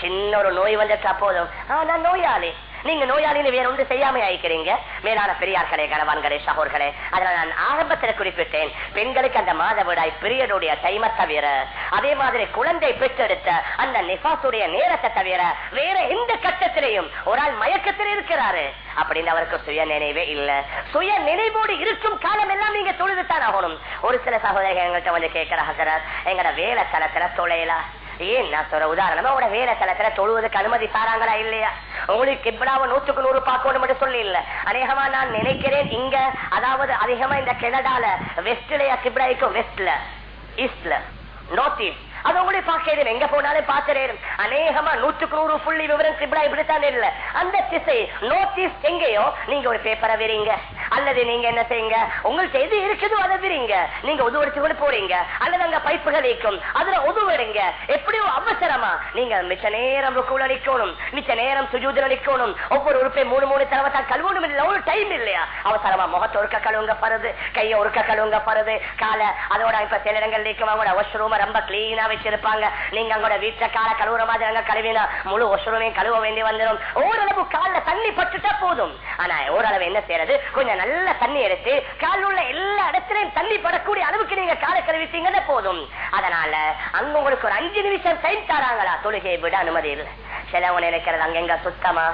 சின்ன ஒரு நோய் வந்துட்டா போதும். ஆனா நோயாளி. நீங்க நோயாளின்னு வேற ஒன்று செய்யாம ஆயிக்கிறீங்க. மேலான பெரியார்களே கணவான்களே சகோர்களே அதனால நான் ஆரம்பத்தில் குறிப்பிட்டேன். பெண்களுக்கு அந்த மாதவிடாய் பிரியருடைய டைமை தவிர அதே மாதிரி குழந்தை பெற்றெடுத்த அந்த நிபாசுடைய நேரத்தை தவிர வேற எந்த கட்டத்திலையும் ஒரு ஆள் மயக்கத்தில் இருக்கிறாரு. அப்படின்னு அவருக்கு சுய நினைவே இல்ல. சுய நினைவோடு இருக்கும் காலம் எல்லாம் நீங்க தொழுதுத்தான் ஆகணும். ஒரு சில சகோதரர்கள் எங்கள்கிட்ட வந்து கேட்கிற ஹசரத் எங்கட வேலை தளத்துல தொலையலாம் ஏன் நான் சொல்ற உதாரணமா உங்களோட வேலை தளத்துல தொழுவதற்கு அனுமதி தாராங்களா இல்லையா? உங்களுக்கு கிப்டாவை நூற்றுக்கு நூறு பார்க்கணும் மட்டும் சொல்லி இல்ல அநேகமா நான் நினைக்கிறேன் இங்க அதாவது அதிகமா இந்த கெனடால வெஸ்ட்லயா கிப்டாய்க்கும் வெஸ்ட்ல ஈஸ்ட்ல நார்த் ஈஸ்ட் அது உங்களை பார்க்கிறேன் எங்க போனாலும் பார்க்கிறேன் அநேகமா நூற்றுக்கு நூறு புள்ளி விவரம் கிப்டா இப்படித்தான் இல்ல. அந்த திசை நோர்த் ஈஸ்ட் எங்கேயோ நீங்க ஒரு பேப்பரை விரிங்க அல்லது நீங்க என்ன செய்யுங்க? உங்களுக்கு எது இருக்குதோ அதை விரிங்க. நீங்க உதவடிச்சு கொண்டு போறீங்க. அல்லது அங்க பைப்புகள் இருக்கும். அதுல உதவிடுங்க எப்படியோ அவசரமா. நீங்க மிச்ச நேரம் ருக்குல நிக்கணும் மிச்ச நேரம் சுஜூதுல நிக்கணும் ஒவ்வொரு உறுப்பை மூணு மூணு தடவை கழுவணும். இல்ல ஒரு டைம் இல்லையா? அவசரமா முகத்தை ஒருக்க கழுவுங்க பருது. கையை ஒருக்க கழுவுங்க பருது. காலை அதோட இப்ப சில இடங்கள் நிற்கும் அவங்களோட வாஷ்ரூம் ரொம்ப கிளீனா வச்சிருப்பாங்க. நீங்க அங்கோட வீட்டுல காலை கழுவுற மாதிரி அங்க கழுவினா முழு வாஷ்ரூமையும் கழுவ வேண்டி வந்துடும் ஓரளவு காலில் தண்ணி பட்டுட்டா போதும். ஆனா ஓரளவு என்ன செய்யறது? கொஞ்சம் நல்ல தண்ணி எடுத்து கால் உள்ள எல்லா இடத்திலையும் தண்ணி படக்கூடிய அளவுக்கு நீங்க காலை கழுவிட்டீங்கன்னா போதும். அதனால அங்க உங்களுக்கு ஒரு அஞ்சு நிமிஷம் டைம் தராங்களா? தொழுகையை விட அனுமதி இல்லை. சிலவங்க நினைக்கிறது அங்கெங்க சுத்தமா?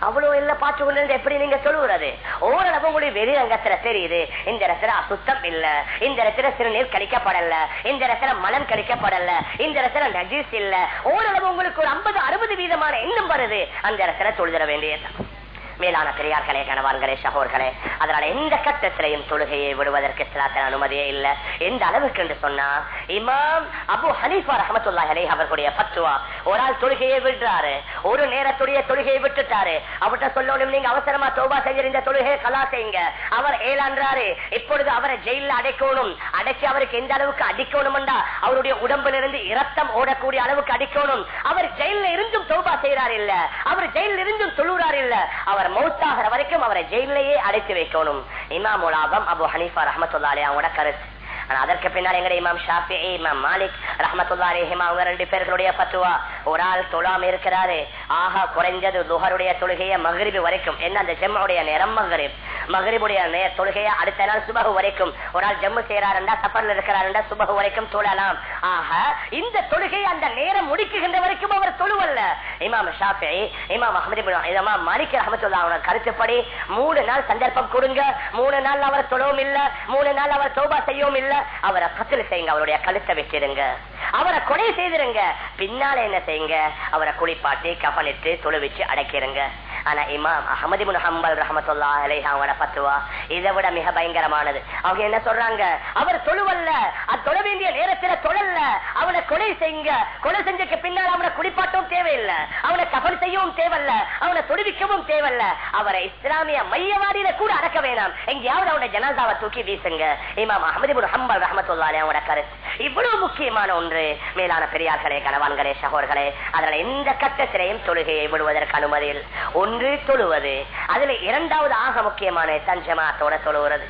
அவ்வளவு இல்ல பார்த்து கொண்டு எப்படி நீங்க சொல்லுறது ஓரளவு உங்களுக்கு வெளிரங்கத்துல தெரியுது. இந்த இடத்துல அசுத்தம் இல்ல. இந்த இடத்துல சிறுநீர் கழிக்கப்படல இந்த இடத்துல மலம் கழிக்கப்படல இந்த இடத்துல நஜீஸ் இல்ல. ஓரளவு உங்களுக்கு ஒரு ஐம்பது அறுபது வீதமான எண்ணம் வருது. அந்த இடத்துல தொழுதிட வேண்டியது மேலான பெரியார்களே கணவான்களே சகோர்களே அதனால எந்த கட்டத்திலையும் தொழுகையை விடுவதற்கு சிலாத்தின் அனுமதியே இல்ல. எந்த அளவுக்கு என்று சொன்னா இமாம் அபு ஹனீஃபா ரஹமத்துல்லா அலை அவர்களுடைய பத்துவா ஒரு ஆள் தொழுகையை விடுறாரு ஒரு நேரத்துடைய தொழுகையை விட்டுட்டாரு. அவர்கிட்ட சொல்லணும் நீங்க அவசரமா தோபா செஞ்சிருந்த தொழுகை கலா செய்யுங்க. அவர் ஏழான்றாரு இப்பொழுது அவரை ஜெயில அடைக்கணும். அடைச்சு அவருக்கு எந்த அளவுக்கு அடிக்கணும்டா அவருடைய உடம்புல இருந்து இரத்தம் ஓடக்கூடிய அளவுக்கு அடிக்கணும். அவர் ஜெயில இருந்தும் தோபா செய்யறாரு இல்ல. அவர் ஜெயில இருந்தும் தொழுறாரு இல்ல. அவர் மௌத்தாகிற வரைக்கும் அவரை ஜெயிலையே அடைத்து வைக்கணும். இமாம் உலாபம் அபு ஹனீஃபா ரஹமத்துல்லாலே அவங்களோட கருத்து. ஆனா அதற்கு பின்னால் எங்களுடைய இமாம் ஷாஃபி இமாம் மாலிக் ரஹமத்துல்லா அலிஹிமா அவங்க ரெண்டு பேர்களுடைய பத்துவா ஒரு ஆள் தொழாம இருக்கிறாரு. ஆஹா குறைஞ்சது துஹருடைய தொழுகைய மகிரிபு வரைக்கும். என்ன அந்த ஜெம்முடைய நேரம்? மகிரிப் மகிரிபுடைய நே தொழுகைய அடுத்த நாள் சுபகு வரைக்கும். ஒரு ஆள் ஜம்மு செய்யறாருண்டா சஃபர்ல இருக்கிறாருண்டா சுபகு வரைக்கும் தொழலாம். ஆக இந்த தொழுகை அந்த நேரம் முடிக்குகின்ற வரைக்கும் அவர் தொழுவல்ல. இமாம் ஷாஃபி இமாம் அஹமது இமாம் மாலிக் ரஹமத்துல்லா அவங்க கருத்துப்படி மூணு நாள் சந்தர்ப்பம் கொடுங்க. மூணு நாள் அவர் தொழவும் இல்ல. மூணு நாள் அவர் தோபா செய்யவும் இல்ல. அவரை கத்தல் செய்யுங்க அவருடைய கழுத்தை வச்சிருங்க அவரை கொலை செய்திருங்க. பின்னால என்ன செய்யுங்க? அவரை குளிப்பாட்டி கவனித்து தொழுவிச்சு அடைக்கிறங்க ஆனா இமாம் அஹமது முன் ஹம்பல் ரஹமத்துல்லா அலை பத்துவா? இதை விட மிக பயங்கரமானது. அவங்க என்ன சொல்றாங்க? அவர் தொழுவல்ல. அது தொழ வேண்டிய நேரத்துல தொழல்ல. அவனை கொலை செய்யுங்க. கொலை செஞ்சதுக்கு பின்னால் அவனை குளிப்பாட்டவும் தேவையில்லை. அவனை கபல் செய்யவும் தேவையில்ல. அவனை தொழுவிக்கவும் தேவையில்ல. அவரை இஸ்லாமிய மையவாடியில கூட அடக்க வேணாம். எங்கேயாவது அவனை ஜனாதாவை தூக்கி வீசுங்க. இமாம் அஹமது முன் ஹம்பல் ரஹமத்துல்லா அலை அவங்களோட கருத்து இவ்வளவு முக்கியமான ஒன்று. மேலான பெரியார்களே கணவான்களே சகோர்களே அதனால எந்த கட்டத்திலையும் தொழுகையை விடுவதற்கு அனுமதியில் ஒன்று தொழுவது அதுல இரண்டாவது ஆக முக்கியமான தன் ஜமாத்தோட தொழுவுறது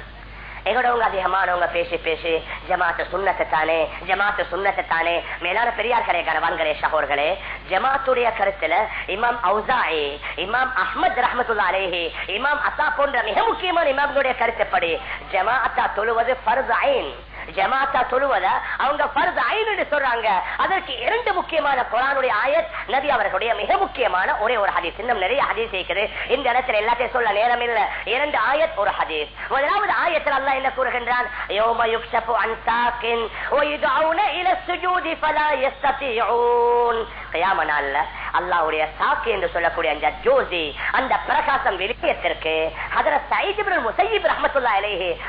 எங்கடவங்க அதிகமானவங்க பேசி பேசி ஜமாத்து சுண்ணத்தை தானே ஜமாத்து சுண்ணத்தை தானே மேலான பெரியார்களே கணவான்களே சகோர்களே ஜமாத்துடைய கருத்துல இமாம் அவுசாயி இமாம் அஹ்மத் ரஹமத்துல்லா அலேஹி இமாம் அசா போன்ற மிக முக்கியமான இமாம்களுடைய கருத்துப்படி ஜமாத்தா தொழுவது ஃபர்து ஐன் ஜமாத்தா தொழுவத அவங்க பருது ஐநூறு சொல்றாங்க அதற்கு இரண்டு முக்கியமான குரானுடைய ஆயத் நபி அவர்களுடைய மிக முக்கியமான ஒரே ஒரு ஹதீஸ் இன்னும் நிறைய ஹதீஸ் இருக்குது இந்த இடத்துல எல்லாத்தையும் சொல்ல நேரம் இல்ல இரண்டு ஆயத் ஒரு ஹதீஸ் முதலாவது ஆயத்தில் அல்லாஹ் என்ன கூறுகின்றான் யோம யுக்ஷபு அன் சாக்கின் ويدعون الى السجود فلا يستطيعون கயாம நாள்ல அல்லாவுடைய சாக்கு என்று சொல்லக்கூடிய அந்த ஜோதி அந்த பிரகாசம் வெளியத்திற்கு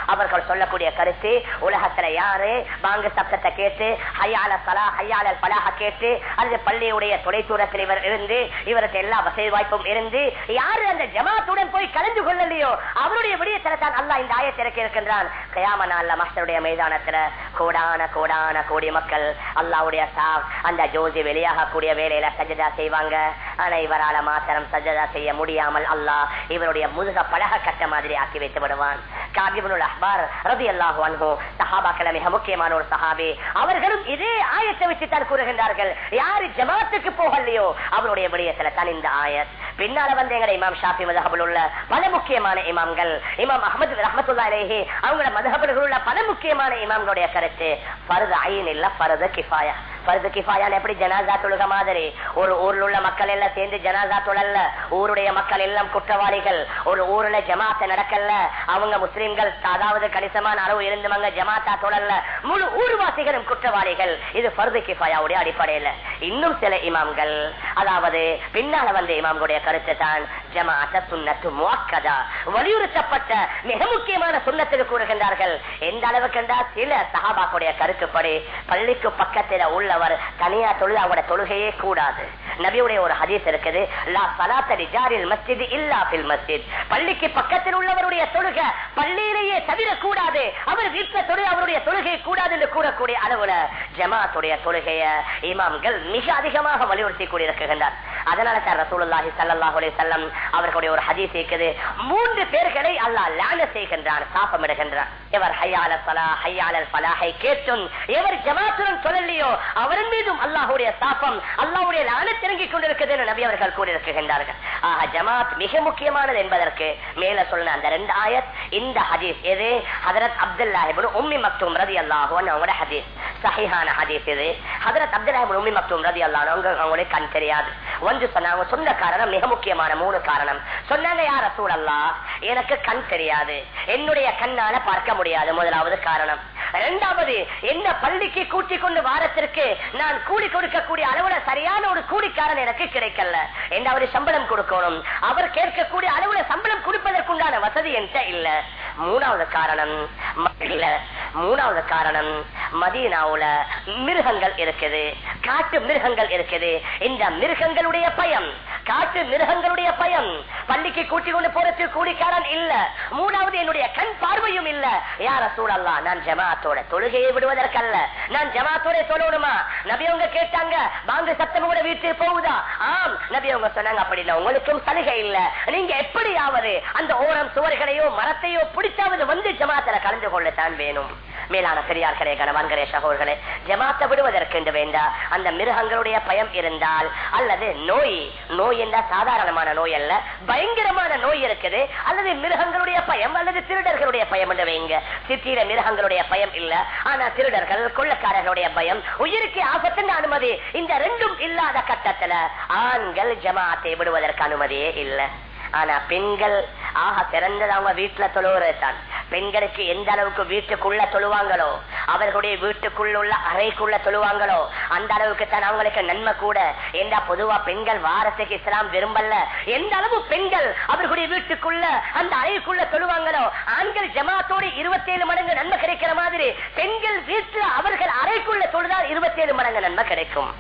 அவர்கள் சொல்லக்கூடிய கருத்து உலகத்துல யாரு பாங்கு சப்தத்தை கேட்டு ஹையால பலா ஹையால பலாக கேட்டு அல்லது பள்ளியுடைய தொலைதூரத்தில் இவர் இருந்து இவருக்கு எல்லா வசதி வாய்ப்பும் இருந்து யாரு அந்த ஜமாத்துடன் போய் கலந்து கொள்ளலையோ அவருடைய விடயத்தில் தான் அல்லா இந்த ஆயத்திற்கு இருக்கின்றான். கயாம நாள்ல மாஸ்டருடைய மைதானத்துல கோடான கோடான கோடி மக்கள் அல்லாவுடைய சாக் அந்த ஜோதி வெளியாகக்கூடிய இவருடைய வேலையில சஜதா செய்வாங்க. ஆனா இவரால மாத்திரம் சஜதா செய்ய முடியாமல் அல்லாஹ் இவருடைய முதுக பழக கட்ட மாதிரி ஆக்கி வைத்து விடுவான். காபிபுல் அஹ்பார் ரதி அல்லாஹு அன்ஹு சஹாபாக்கள மிக முக்கியமான ஒரு சஹாபி. அவர்களும் இதே ஆயத்தை வச்சு தான் கூறுகின்றார்கள். யாரு ஜமாத்துக்கு போகலையோ அவருடைய விடயத்துல தான் இந்த ஆயத். பின்னால வந்து எங்களை இமாம் ஷாபி மதகபில் உள்ள பல முக்கியமான இமாம்கள். இமாம் அஹமது ரஹமத்துல்லா அலேஹி அவங்களோட மதஹபுல் உள்ள பல முக்கியமான இமாம்களுடைய கருத்து பருது ஐன் இல்ல பருது கிஃபாயா. பருது கிஃபாயான் எப்படி ஜனாசா தொழுக மாதிரி? ஒரு ஊர்ல உள்ள மக்கள் எல்லாம் சேர்ந்து ஜனாசா தொழல்ல. ஊருடைய மக்கள் எல்லாம் குற்றவாளிகள். ஒரு ஊர்ல ஜமாத்த நடக்கல அவங்க முஸ்லிம்கள் அதாவது கணிசமான அளவு இருந்தவங்க ஜமாத்தா தொழல்ல. முழு ஊர்வாசிகளும் குற்றவாளிகள். இது பருது கிஃபாயாவுடைய அடிப்படையில. இன்னும் சில இமாம்கள் அதாவது பின்னால வந்த இமாம்களுடைய கருத்தை தான் ஜமாத்த சுண்ணத்து முவாக்கதா. வலியுறுத்தப்பட்ட மிக முக்கியமான சுண்ணத்துக்கு கூறுகின்றார்கள். எந்த அளவுக்கு சில சஹாபாக்குடைய கருத்துப்படி பள்ளிக்கு பக்கத்தில் உள்ளவர் தனியா தொழில் அவங்களோட தொழுகையே கூடாது. நபியுடைய ஒரு ஹதீஸ் இருக்குது லா சலாத்த ரிஜாரில் மஸ்ஜித் இல்லா பில் மஸ்ஜித். பள்ளிக்கு பக்கத்தில் உள்ளவருடைய தொழுகை பள்ளியிலேயே தவிர கூடாது அவர் வீட்டில் தொழில் அவருடைய தொழுகை கூடாது என்று கூறக்கூடிய அளவுல ஜமாத்துடைய தொழுகைய இமாம்கள் மிக அதிகமாக வலியுறுத்தி கூடியிருக்கின்றார் அதனால சார் ரசூலுல்லாஹி ஸல்லல்லாஹு செல்லம் அவர்களுடைய ஒரு ஹதீஸ் இருக்குது. மூன்று பேர்களை அல்லா லான செய்கின்றான் சாபமிடுகின்றான். எவர் ஹையால சலா ஹையால ஃபலாஹை கேட்டும் எவர் ஜமாத்துடன் சொல்லலையோ அவரின் மீதும் அல்லாஹுடைய சாபம் அல்லாஹுடைய லான இறங்கிக் கொண்டிருக்கிறது என்று நபி அவர்கள் கூறியிருக்கின்றார்கள். ஆக ஜமாத் மிக முக்கியமானது என்பதற்கு மேல சொன்ன அந்த ரெண்டு ஆயத் இந்த ஹதீஸ் எது? ஹதரத் அப்துல்லா உம்மி மக்தும் ரலியல்லாஹு அன்ஹு அவங்களோட ஹதீஸ். சஹிஹான ஹதீஸ் இது ஹதரத் அப்துல்லா உம்மி மக்தும் ரலியல்லாஹு அன்ஹு அவங்களுக்கு கண் தெரியாது. வந்து சொன்னாங்க சொன்ன காரணம் மிக முக்கியமான மூணு காரணம். சொன்னாங்க யார சூழல்லா எனக்கு கண் தெரியாது. என்னுடைய கண்ணால பார்க்க முடியாது. முதலாவது காரணம். இரண்டாவது என்ன பள்ளிக்கு கூட்டி கொண்டு வாரத்திற்கு நான் கூலி கொடுக்கக்கூடிய அளவுல சரியான ஒரு கூலிக்காரன் எனக்கு கிடைக்கல. என்ன சம்பளம் கொடுக்கணும். அவர் கேட்கக்கூடிய அளவுல சம்பளம் கொடுப்பதற்குண்டான வசதி என்கிட்ட இல்ல. மூணாவது காரணம் மூணாவது காரணம் மதீனாவுல மிருகங்கள் இருக்குது. காட்டு மிருகங்கள் இருக்குது. இந்த மிருகங்களுடைய பயம் காட்டு மிருகங்களுடைய பயம். பள்ளிக்கு கூட்டிக் கொண்டு போறதுக்கு கூலிக்காரன் இல்ல. மூணாவது என்னுடைய கண் பார்வையும் இல்ல. யார சூழல்லா நான் ஜமாத்தோட தொழுகையை விடுவதற்கல்ல. நான் ஜமாத்தோட தொழணுமா? நபி அவங்க கேட்டாங்க வாங்க சத்தம் கூட வீட்டுக்கு போகுதா? ஆம். நபி அவங்க சொன்னாங்க அப்படின்னா உங்களுக்கும் சலுகை இல்ல. நீங்க எப்படியாவது அந்த ஓரம் சுவர்களையோ மரத்தையோ பிடிச்சாவது வந்து ஜமாத்துல கலந்து கொள்ளத்தான் வேணும். மேலான பெரியார்களே கணவான்களே சகோர்களே ஜமாத்த விடுவதற்கு என்று வேண்டா. அந்த மிருகங்களுடைய பயம் இருந்தால் அல்லது நோய் நோய் என்ற சாதாரணமான நோய் அல்ல பயங்கரமான நோய் இருக்குது. அல்லது மிருகங்களுடைய பயம் அல்லது திருடர்களுடைய பயம் என்று வைங்க. சித்தியில மிருகங்களுடைய பயம் இல்ல ஆனா திருடர்கள் கொள்ளக்காரர்களுடைய பயம் உயிருக்கு ஆபத்தின் அனுமதி. இந்த ரெண்டும் இல்லாத கட்டத்துல ஆண்கள் ஜமாத்தை விடுவதற்கு அனுமதியே இல்லை. ஆனா பெண்கள் ஆக சிறந்தது அவங்க வீட்டுல தொழுவுறதுதான். பெண்களுக்கு எந்த அளவுக்கு வீட்டுக்குள்ள தொழுவாங்களோ அவர்களுடைய வீட்டுக்குள்ள உள்ள அறைக்குள்ள தொழுவாங்களோ அந்த அளவுக்கு தான் அவங்களுக்கு நன்மை கூட. எந்த பொதுவா பெண்கள் வாரத்துக்கு இஸ்லாம் விரும்பல? எந்த அளவு பெண்கள் அவர்களுடைய வீட்டுக்குள்ள அந்த அறைக்குள்ள தொழுவாங்களோ ஆண்கள் ஜமாத்தோடு இருபத்தேழு மடங்கு நன்மை கிடைக்கிற மாதிரி பெண்கள் வீட்டுல அவர்கள் அறைக்குள்ள தொழுதால் இருபத்தேழு மடங்கு நன்மை கிடைக்கும்.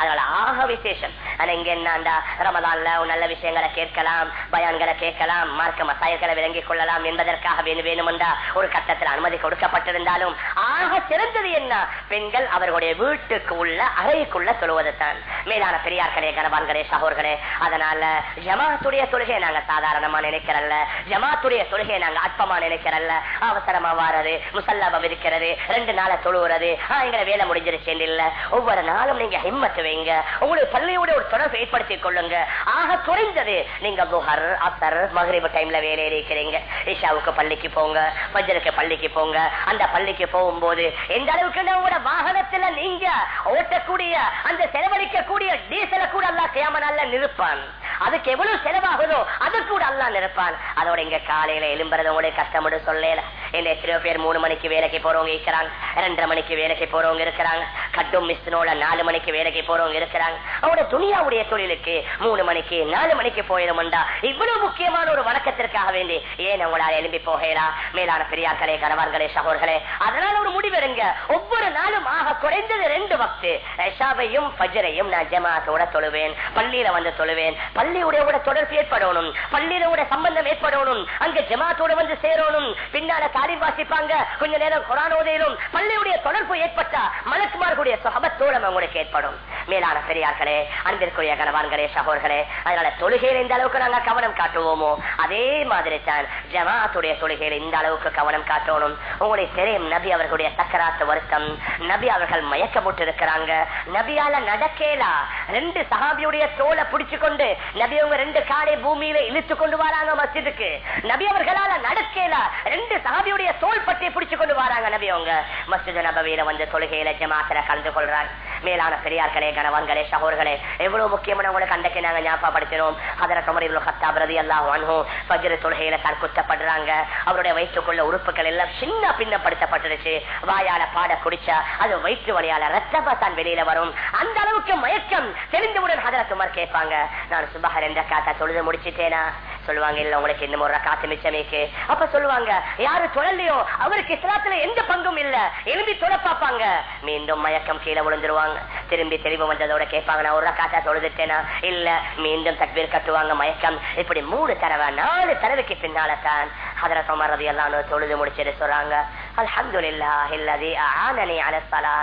அதனால ஆக விசேஷம். ஆனா இங்க என்னண்டா? ரமதான்ல நல்ல விஷயங்களை கேட்கலாம் பயான்களை கேட்கலாம் மார்க்க மசாயர்களை விளங்கிக் கொள்ளலாம் என்பதற்காக வேணும் வேணுமென்றா ஒரு கட்டத்தில் அனுமதி கொடுக்கப்பட்டிருந்தாலும் ஆக சிறந்தது என்ன? பெண்கள் அவர்களுடைய வீட்டுக்கு உள்ள அறைக்குள்ள தொழுவதுதான். மேலான பெரியார்களே கனவான்களே சகோர்களே அதனால ஜமாத்துடைய தொழுகையை நாங்க சாதாரணமா நினைக்கிறல்ல. ஜமாத்துடைய தொழுகையை நாங்க அற்பமா நினைக்கிறல்ல. அவசரமா வாரது முசல்லாபம் இருக்கிறது ரெண்டு நாளை தொழுவுறது எங்களை வேலை முடிஞ்சிருச்சு இல்ல. ஒவ்வொரு நாளும் நீங்க ஹிம்மத்து வைங்க உங்களுடைய பள்ளியோட ஒரு தொடர்பு ஏற்படுத்திக் கொள்ளுங்க. ஆக குறைந்தது நீங்க புகர் அத்தர் மகரிபு டைம்ல வேலை இருக்கிறீங்க. இஷாவுக்கு பள்ளிக்கு போங்க பஜருக்கு பள்ளிக்கு போங்க. அந்த பள்ளிக்கு போகும்போது எந்த அளவுக்கு உங்களோட வாகனத்துல நீங்க ஓட்டக்கூடிய அந்த செலவழிக்கக்கூடிய டீசலை கூட அல்ல கேமனால நிறுப்பான். அதுக்கு எவ்வளவு செலவாகுதோ அது கூட அல்லா நிற்பான் அதோட இங்க காலையில எலும்புறது உங்களுக்கு கஷ்டப்பட்டு சொல்லல. என்ன எத்தனையோ பேர் மூணு மணிக்கு வேலைக்கு போறவங்க இருக்கிறாங்க. ரெண்டரை மணிக்கு வேலைக்கு போறவங்க இருக்கிறாங்க. கட்டும் மிஸ்னோட நாலு மணிக்கு வேலைக்கு போறவங்க இருக்கிறாங்க. அவனோட துணியாவுடைய தொழிலுக்கு மூணு மணிக்கு நாலு மணிக்கு போயிடும்டா இவ்வளவு முக்கியமான ஒரு வணக்கத்திற்காக வேண்டி ஏன் உங்களால் எழும்பி போகலாம் மேலான பெரியார்களே கணவார்களே சகோர்களே அதனால ஒரு முடிவெடுங்க ஒவ்வொரு நாளும் ஆக குறைந்தது ரெண்டு வக்து. ஷாபையும் பஜரையும் நான் ஜமாத்தோட தொழுவேன். பள்ளியில வந்து தொழுவேன். பள்ளியுடைய கூட தொடர்பு ஏற்படணும் பள்ளியோட சம்பந்தம் ஏற்படணும் அங்க ஜமாத்தோட வந்து சேரணும். பின்னால தாலி வாசிப்பாங்க. கொஞ்ச நேரம் கொரானோதையிலும் பள்ளியுடைய தொடர்பு ஏற்பட்டா மலக்குமார்களுடைய சுகபத்தோடம் உங்களுக்கு ஏற்படும் மேலான பெரியார்களே அன்பிற்குரிய கணவான்களே சகோர்களே அதனால தொழுகையில் இந்த அளவுக்கு நாங்க கவனம் காட்டுவோமோ? அதே மாதிரி தான் ஜமாத்துடைய தொழுகையில் இந்த அளவுக்கு கவனம் காட்டணும். உங்களுக்கு தெரியும் நபி அவர்களுடைய சக்கராத்து வருத்தம் நபி அவர்கள் மயக்கப்பட்டு இருக்கிறாங்க நபியால நடக்கேலா ரெண்டு சகாபியுடைய தோலை பிடிச்சு கொண்டு நபி அவங்க ரெண்டு காலை பூமியில இழுத்து கொண்டு வராங்க மஸ்ஜிதுக்கு. நபி அவர்களால நடக்கேலா ரெண்டு சஹாபியுடைய தோல் பட்டியை பிடிச்சு கொண்டு வராங்க நபி அவங்க. மஸ்ஜித் நபவியில வந்து தொழுகையில ஜமாத்திர கலந்து கொள்றாங்க மேலான பெரியார்களே கணவான்களே சகோர்களே எவ்வளவு முக்கியமான உங்களுக்கு அன்றைக்கு நாங்க ஞாபகப்படுத்தினோம். அதர கத்தா பிரதி எல்லாம் வாங்கும் பஜ்ர தொழுகையில தான் குத்தப்படுறாங்க அவருடைய வயிற்றுக்குள்ள உறுப்புகள் எல்லாம் சின்ன பின்னப்படுத்தப்பட்டுருச்சு வாயால பாட குடிச்சா அது வயிற்று வழியால ரத்தமா தான் வெளியில வரும். அந்த அளவுக்கு மயக்கம் தெரிந்தவுடன் ஹதர சுமார் கேட்பாங்க நான் சுபகர் என்ற காத்தா தொழுது முடிச்சிட்டேனா? சொல்லுவாங்க இல்ல உங்களுக்கு இன்னும் ஒரு காத்து மிச்சமேக்கு அப்ப சொல்லுவாங்க யாரு தொழலையோ அவருக்கு இஸ்லாத்துல எந்த பங்கும் இல்ல. எழுப்பி தொலை பார்ப்பாங்க. மீண்டும் மயக்கம் கீழே விழுந்துருவாங்க. திரும்பி தெளிவு வந்ததோட கேட்பாங்க நான் ஒரு காத்தா தொழுதுட்டேனா? இல்ல மீண்டும் தக்பீர் கட்டுவாங்க மயக்கம். இப்படி மூணு தடவை நாலு தடவைக்கு பின்னால தான் ஹதர சமர் ரதி எல்லாம் தொழுது முடிச்சிட்டு சொல்றாங்க. அல்ஹம்துலில்லா இல்லதி ஆனனி அலசலா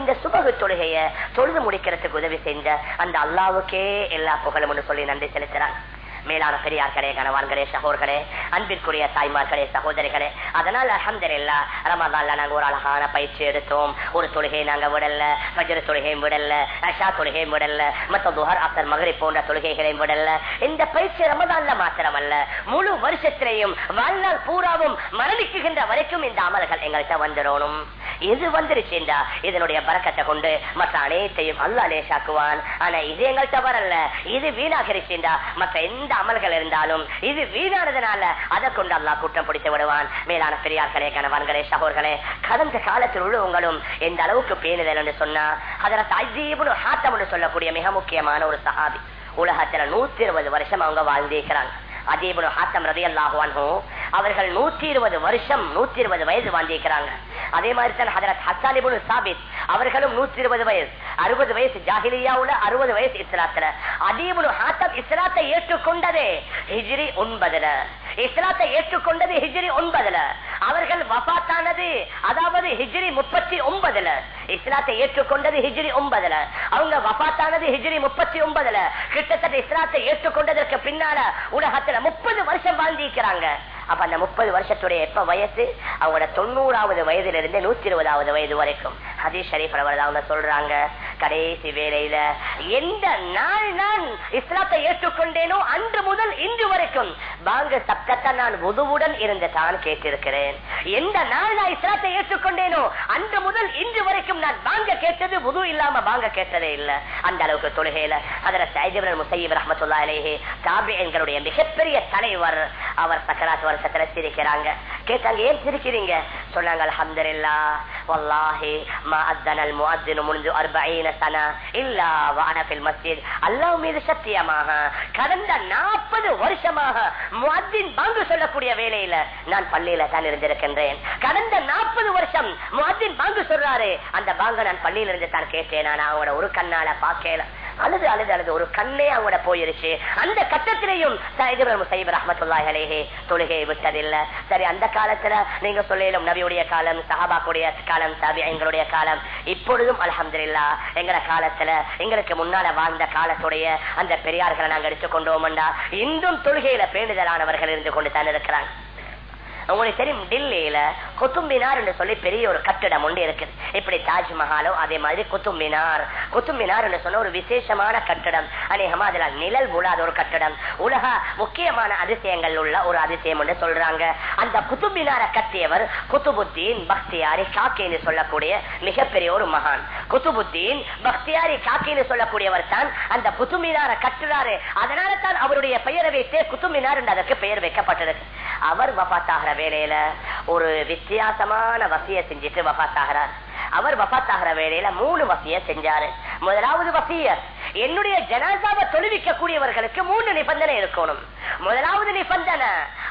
இந்த சுபகு தொழுகைய தொழுது முடிக்கிறதுக்கு உதவி செஞ்ச அந்த அல்லாவுக்கே எல்லா புகழும் சொல்லி நன்றி செலுத்துறாங்க. மேலான பெரியார்களே கனவான்களே சகோர்களே அன்பிற்குரிய தாய்மார்களே சகோதரிகளே அர்ஹந்தர் இல்லா ரமதான்ல நாங்க ஒரு அழகான பயிற்சி எடுத்தோம். ஒரு தொழுகை நாங்க விடல பஜ்ர தொழுகையும் விடல அஷா தொழுகையும் விடல மத்த துஹர் அப்தர் மகரி போன்ற தொழுகைகளையும் விடல. இந்த பயிற்சி ரமதான்ல மாத்திரமல்ல முழு வருஷத்திலையும் வாழ்நாள் பூராவும் மரணிக்குகின்ற வரைக்கும் இந்த அமல்கள் எங்கள்கிட்ட வந்துடணும். இது வந்துருச்சுண்டா இதனுடைய பறக்கத்தை கொண்டு மற்ற அனைத்தையும் அல்லா லேசாக்குவான். ஆனா இது எங்கள்கிட்ட வரல இது வீணாகிருச்சுண்டா மற்ற எந்த அமல்கள் இருந்தாலும் இது வீணானதுனால அதை கொண்டு அல்லா கூட்டம் பிடித்து விடுவான். மேலான பெரியார்களே கணவான்களே சகோர்களே கடந்த காலத்தில் உள்ளவங்களும் எந்த அளவுக்கு பேணுதல் என்று சொன்னா அதுல தஜீபுன்னு ஹாத்தம்னு சொல்லக்கூடிய மிக முக்கியமான ஒரு சகாபி உலகத்துல நூத்தி இருபது வருஷம் அவங்க வாழ்ந்திருக்கிறாங்க. அதேபுல் ஹாத்தம் ரதி அல்லாஹுவான்ஹோ அவர்கள் நூத்தி இருபது வருஷம் நூத்தி இருபது வயது வாழ்ந்திருக்கிறாங்க. அதே மாதிரி தான் ஹதரத் ஹசாலிபுல் சாபித் அவர்களும் நூத்தி இருபது வயசு அறுபது வயசு ஜாகிலியாவுல அறுபது வயசு இஸ்லாத்துல. அதேபுல் ஹாத்தம் இஸ்லாத்தை ஏற்றுக்கொண்டதே ஹிஜ்ரி ஒன்பதுல. இஸ்லாத்தை ஏற்றுக்கொண்டது ஹிஜ்ரி ஒன்பதுல. அவர்கள் வபாத்தானது அதாவது ஹிஜ்ரி முப்பத்தி ஒன்பதுல. இஸ்லாத்தை ஏற்றுக்கொண்டது ஹிஜ்ரி ஒன்பதுல. அவங்க வபாத்தானது ஹிஜ்ரி முப்பத்தி ஒன்பதுல. கிட்டத்தட்ட இஸ்லாத்தை ஏற்றுக்கொண்டதற்கு பின்னால உலகத்துல முப்பது வருஷம் வாழ்ந்திருக்கிறாங்க. அப்ப அந்த முப்பது வருஷத்துடைய எப்ப வயசு அவங்களோட தொண்ணூறாவது வயதுல இருந்து நூத்தி இருபதாவது வயது வரைக்கும். ஹதீஷ் ஷரீப் அவர்கள் அவங்க சொல்றாங்க கடைசி வேலையில எந்த நாள் நான் இஸ்லாத்தை ஏற்றுக்கொண்டேனோ அன்று முதல் இன்று வரைக்கும் பாங்க சப்தத்தை நான் உதவுடன் இருந்து தான் கேட்டிருக்கிறேன். எந்த நாள் நான் இஸ்லாத்தை ஏற்றுக்கொண்டேனோ அன்று முதல் இன்று வரைக்கும் நான் பாங்க கேட்டது உது இல்லாம பாங்க கேட்டதே இல்லை. அந்த அளவுக்கு தொழுகையில அதுல சைஜிபர் முசையீப் ரஹமத்துல்லா அலேஹி தாபி எங்களுடைய மிகப்பெரிய தலைவர் அவர் சக்கராத் வருஷத்துல சிரிக்கிறாங்க. கேட்டாங்க ஏன் சிரிக்கிறீங்க? சொன்னாங்க அலமதுல்லா வல்லாஹி மா அத்தனல் முஅத்தினு முன்து 40 சனா இல்லா வானபில் மஸ்ஜித். அல்லாஹ் மீது சத்தியமாக கடந்த 40 வருஷமாக முஅத்தின் பாங்கு சொல்லக்கூடிய வேலையில நான் பள்ளியில தான் இருந்திருக்கின்றேன். கடந்த 40 வருஷம் முஅத்தின் பாங்கு சொல்றாரு அந்த பாங்க நான் பள்ளியில இருந்து தான் கேட்டேன். நான் அவங்களோட ஒரு கண்ணால பாக்கல அழுது அழுது அழுது. ஒரு கண்ணே அவங்களோட போயிருச்சு. அந்த கட்டத்திலையும் சைபர் ரஹமத்துல்லாஹி அலைஹி தொழுகையை விட்டதில்ல. சரி அந்த காலத்துல நீங்க சொல்லும் நபியுடைய காலம் சஹாபாக்குடைய காலம் சபி எங்களுடைய காலம் இப்பொழுதும் அலமதுல்லா எங்கட காலத்துல எங்களுக்கு முன்னால வாழ்ந்த காலத்துடைய அந்த பெரியார்களை நாங்க எடுத்துக்கொண்டோம்டா. இன்றும் தொழுகையில பேணுதலானவர்கள் இருந்து கொண்டு தான் இருக்கிறாங்க. உங்களுக்கு தெரியும் டில்லியில குத்தும்பினார் என்று சொல்லி பெரிய ஒரு கட்டிடம் ஒன்று இருக்குது. இப்படி தாஜ்மஹாலோ அதே மாதிரி குத்தும்பினார். குத்தும்பினார் என்று சொன்ன ஒரு விசேஷமான கட்டிடம். அநேகமா அதுல நிழல் விழாத ஒரு கட்டிடம். உலக முக்கியமான அதிசயங்கள் உள்ள ஒரு அதிசயம் என்று சொல்றாங்க. அந்த குத்தும்பினார கட்டியவர் குத்துபுத்தீன் பக்தியாரி காக்கி என்று சொல்லக்கூடிய மிகப்பெரிய ஒரு மகான். குத்துபுத்தீன் பக்தியாரி காக்கி என்று சொல்லக்கூடியவர் தான் அந்த குத்துமினார கட்டுறாரு. அதனால தான் அவருடைய பெயரை வைத்து குத்துமினார் என்று அதற்கு பெயர் வைக்கப்பட்டிருக்கு. அவர் வபாத்தாகிற வேலையில ஒரு வித்தியாசமான வசிய செஞ்சுட்டு வபாத்தாகிறார் அவர் வபாத்தாகிற வேலையில மூணு வசிய செஞ்சாரு. முதலாவது வசிய என்னுடைய ஜனாசாவை தொழுவிக்க கூடியவர்களுக்கு மூணு நிபந்தனை இருக்கணும். முதலாவது நிபந்தனை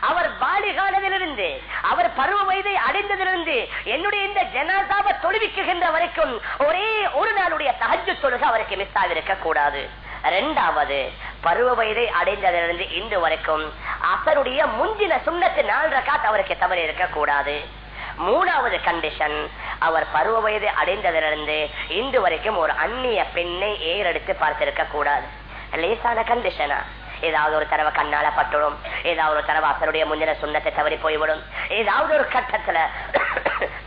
அவர் பாலிகானதிலிருந்து அவர் பருவ வயதை அடைந்ததிலிருந்து என்னுடைய இந்த ஜனாசாவை தொழுவிக்குகின்ற வரைக்கும் ஒரே ஒரு நாளுடைய தகஜ தொழுக அவருக்கு மிஸ் ஆகிருக்க கூடாது ரெண்டாவது பருவ வயதை அடைந்ததிலிருந்து இன்று வரைக்கும் அசருடைய முந்தின சுண்ணத்து நாலு ரக்காத் அவருக்கு தவறு இருக்கக்கூடாது. மூணாவது கண்டிஷன் அவர் பருவ வயது அடைந்ததிலிருந்து இன்று வரைக்கும் ஒரு அந்நிய பெண்ணை ஏறெடுத்து பார்த்திருக்க கூடாது லேசான கண்டிஷனா ஏதாவது ஒரு தடவை கண்ணால பட்டுடும். ஏதாவது ஒரு தடவை அசருடைய முந்தின சுண்ணத்தை தவறி போய்விடும். ஏதாவது ஒரு கட்டத்துல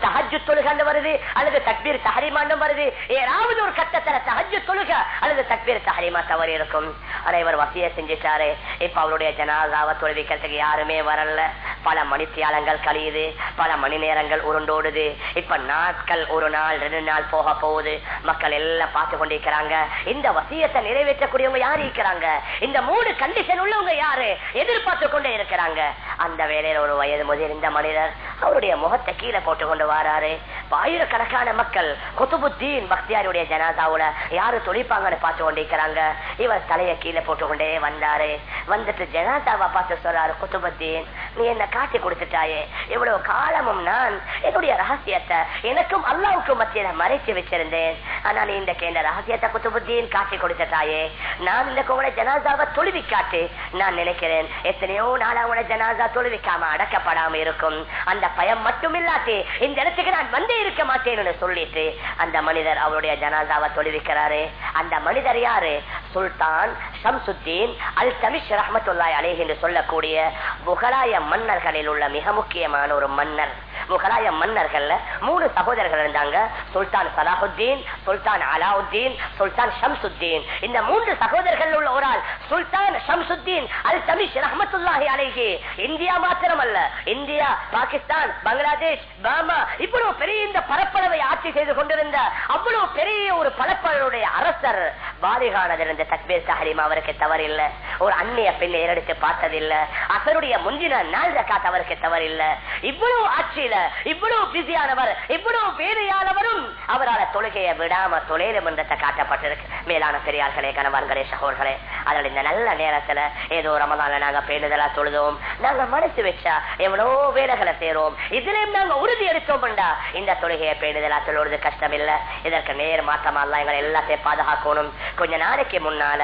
தஹஜு தொழுகன்னு வருது அல்லது தக்பீர் தஹரிமாண்டம் வருது. ஏதாவது ஒரு கட்டத்துல தஹஜு தொழுக அல்லது தக்பீர் தஹரிமா தவறி இருக்கும். ஆனா இவர் வசிய செஞ்சுட்டாரு. இப்ப அவருடைய ஜனாதாவை தொழுவிக்கிறதுக்கு யாருமே வரல. பல மணித்தியாலங்கள் கழியுது பல மணி நேரங்கள் உருண்டோடுது. இப்ப நாட்கள் ஒரு நாள் ரெண்டு நாள் போக போகுது. மக்கள் எல்லாம் பார்த்து கொண்டிருக்கிறாங்க. இந்த வசியத்தை நிறைவேற்றக்கூடியவங்க யாரு இருக்கிறாங்க? இந்த மூணு கண்டிஷன் உள்ளவங்க யாரு? எதிர்பார்த்து கொண்டே இருக்கிறாங்க. அந்த வேலையில ஒரு வயது முதிர்ந்த மனிதர் அவருடைய முகத்தை கீழே போட்டு கொண்டு வாராரு. ஆயிரக்கணக்கான மக்கள் குத்துபுத்தீன் பக்தியாருடைய ஜனாதாவுல யாரு தொழிப்பாங்கன்னு பார்த்து கொண்டிருக்கிறாங்க. இவர் தலையை கீழே போட்டுக்கொண்டே வந்தாரு. வந்துட்டு ஜனாதாவை பார்த்து சொல்றாரு குத்துபுத்தீன் நீ என்ன காட்டி கொடுத்துட்டாயே. இவ்வளவு காலமும் நான் என்னுடைய ரகசியத்தை எனக்கும் அல்லாவுக்கும் மத்தியில மறைச்சு வச்சிருந்தேன். ஆனா நீ இந்த கேண்ட ரகசியத்தை குத்துபுத்தீன் காட்டி கொடுத்துட்டாயே. நான் இந்த உங்களை ஜனாதாவை தொழுவி காட்டு நான் நினைக்கிறேன். எத்தனையோ நாளா அவங்களோட ஜனாதா தொழுவிக்காம அடக்கப்படாம இருக்கும். அந்த பயம் மட்டும் இல்லாட்டி இந்த இடத்துக்கு நான் வந்தே இருக்க மாட்டேன்னு சொல்லிட்டு அந்த மனிதர் அவருடைய ஜனாதாவை தொழுவிக்கிறாரு. அந்த மனிதர் யாரு? சுல்தான் ஷம்சுத்தீன் அல் தமிஷ் ரஹமத்துல்லாய் அலேஹ் என்று சொல்லக்கூடிய முகலாய மன்னர்களில் உள்ள மிக முக்கியமான ஒரு மன்னர். முகலாய மன்னர்கள்ல மூணு சகோதரர்கள் இருந்தாங்க. சுல்தான் சலாஹுத்தீன் சுல்தான் அலாவுத்தீன் சுல்தான் ஷம்சுத்தீன். இந்த மூன்று சகோதரர்கள் உள்ள ஒரு ஆள் சுல்தான் ஷம்சுத்தீன் அல் தமிஷ் ரஹமத்துல்லாஹி அலைஹி. இந்தியா மாத்திரம் அல்ல இந்தியா பாகிஸ்தான் பங்களாதேஷ் பாமா இவ்வளவு பெரிய இந்த பரப்பளவை ஆட்சி செய்து கொண்டிருந்த அவ்வளவு பெரிய ஒரு பரப்பளவுடைய அரசர் பாலிகானதிலிருந்து தக்பீர் சஹரிமா அவருக்கு தவறில்லை. ஒரு அந்நிய பெண்ணை ஏறெடுத்து பார்த்ததில்லை. அசருடைய முந்தின நாள் ஜக்காத் அவருக்கு தவறில்லை. இவ்வளவு ஆட்சியில இவ்வளவு பிஸியானவர் இவ்வளவு வேலையானவரும் அவரால் தொழுகையை விடாம தொழிலும் என்றத்தை காட்டப்பட்டிருக்கு. மேலான பெரியார்களே கணவான்களே சகோர்களே அதில் இந்த நல்ல நேரத்துல ஏதோ ரமதான நாங்க பேணுதலா தொழுதோம். நாங்க மனசு வச்சா எவ்வளவு வேலைகளை செய்யறோம் இதுலயும் நாங்க உறுதி எடுத்தோம்டா இந்த தொழுகையை பேணுதலா தொழுவது கஷ்டம் இல்ல இதற்கு நேர் மாற்றமா எல்லாம் எங்களை எல்லாத்தையும் பாதுகாக்கணும். கொஞ்ச நாளைக்கு முன்னால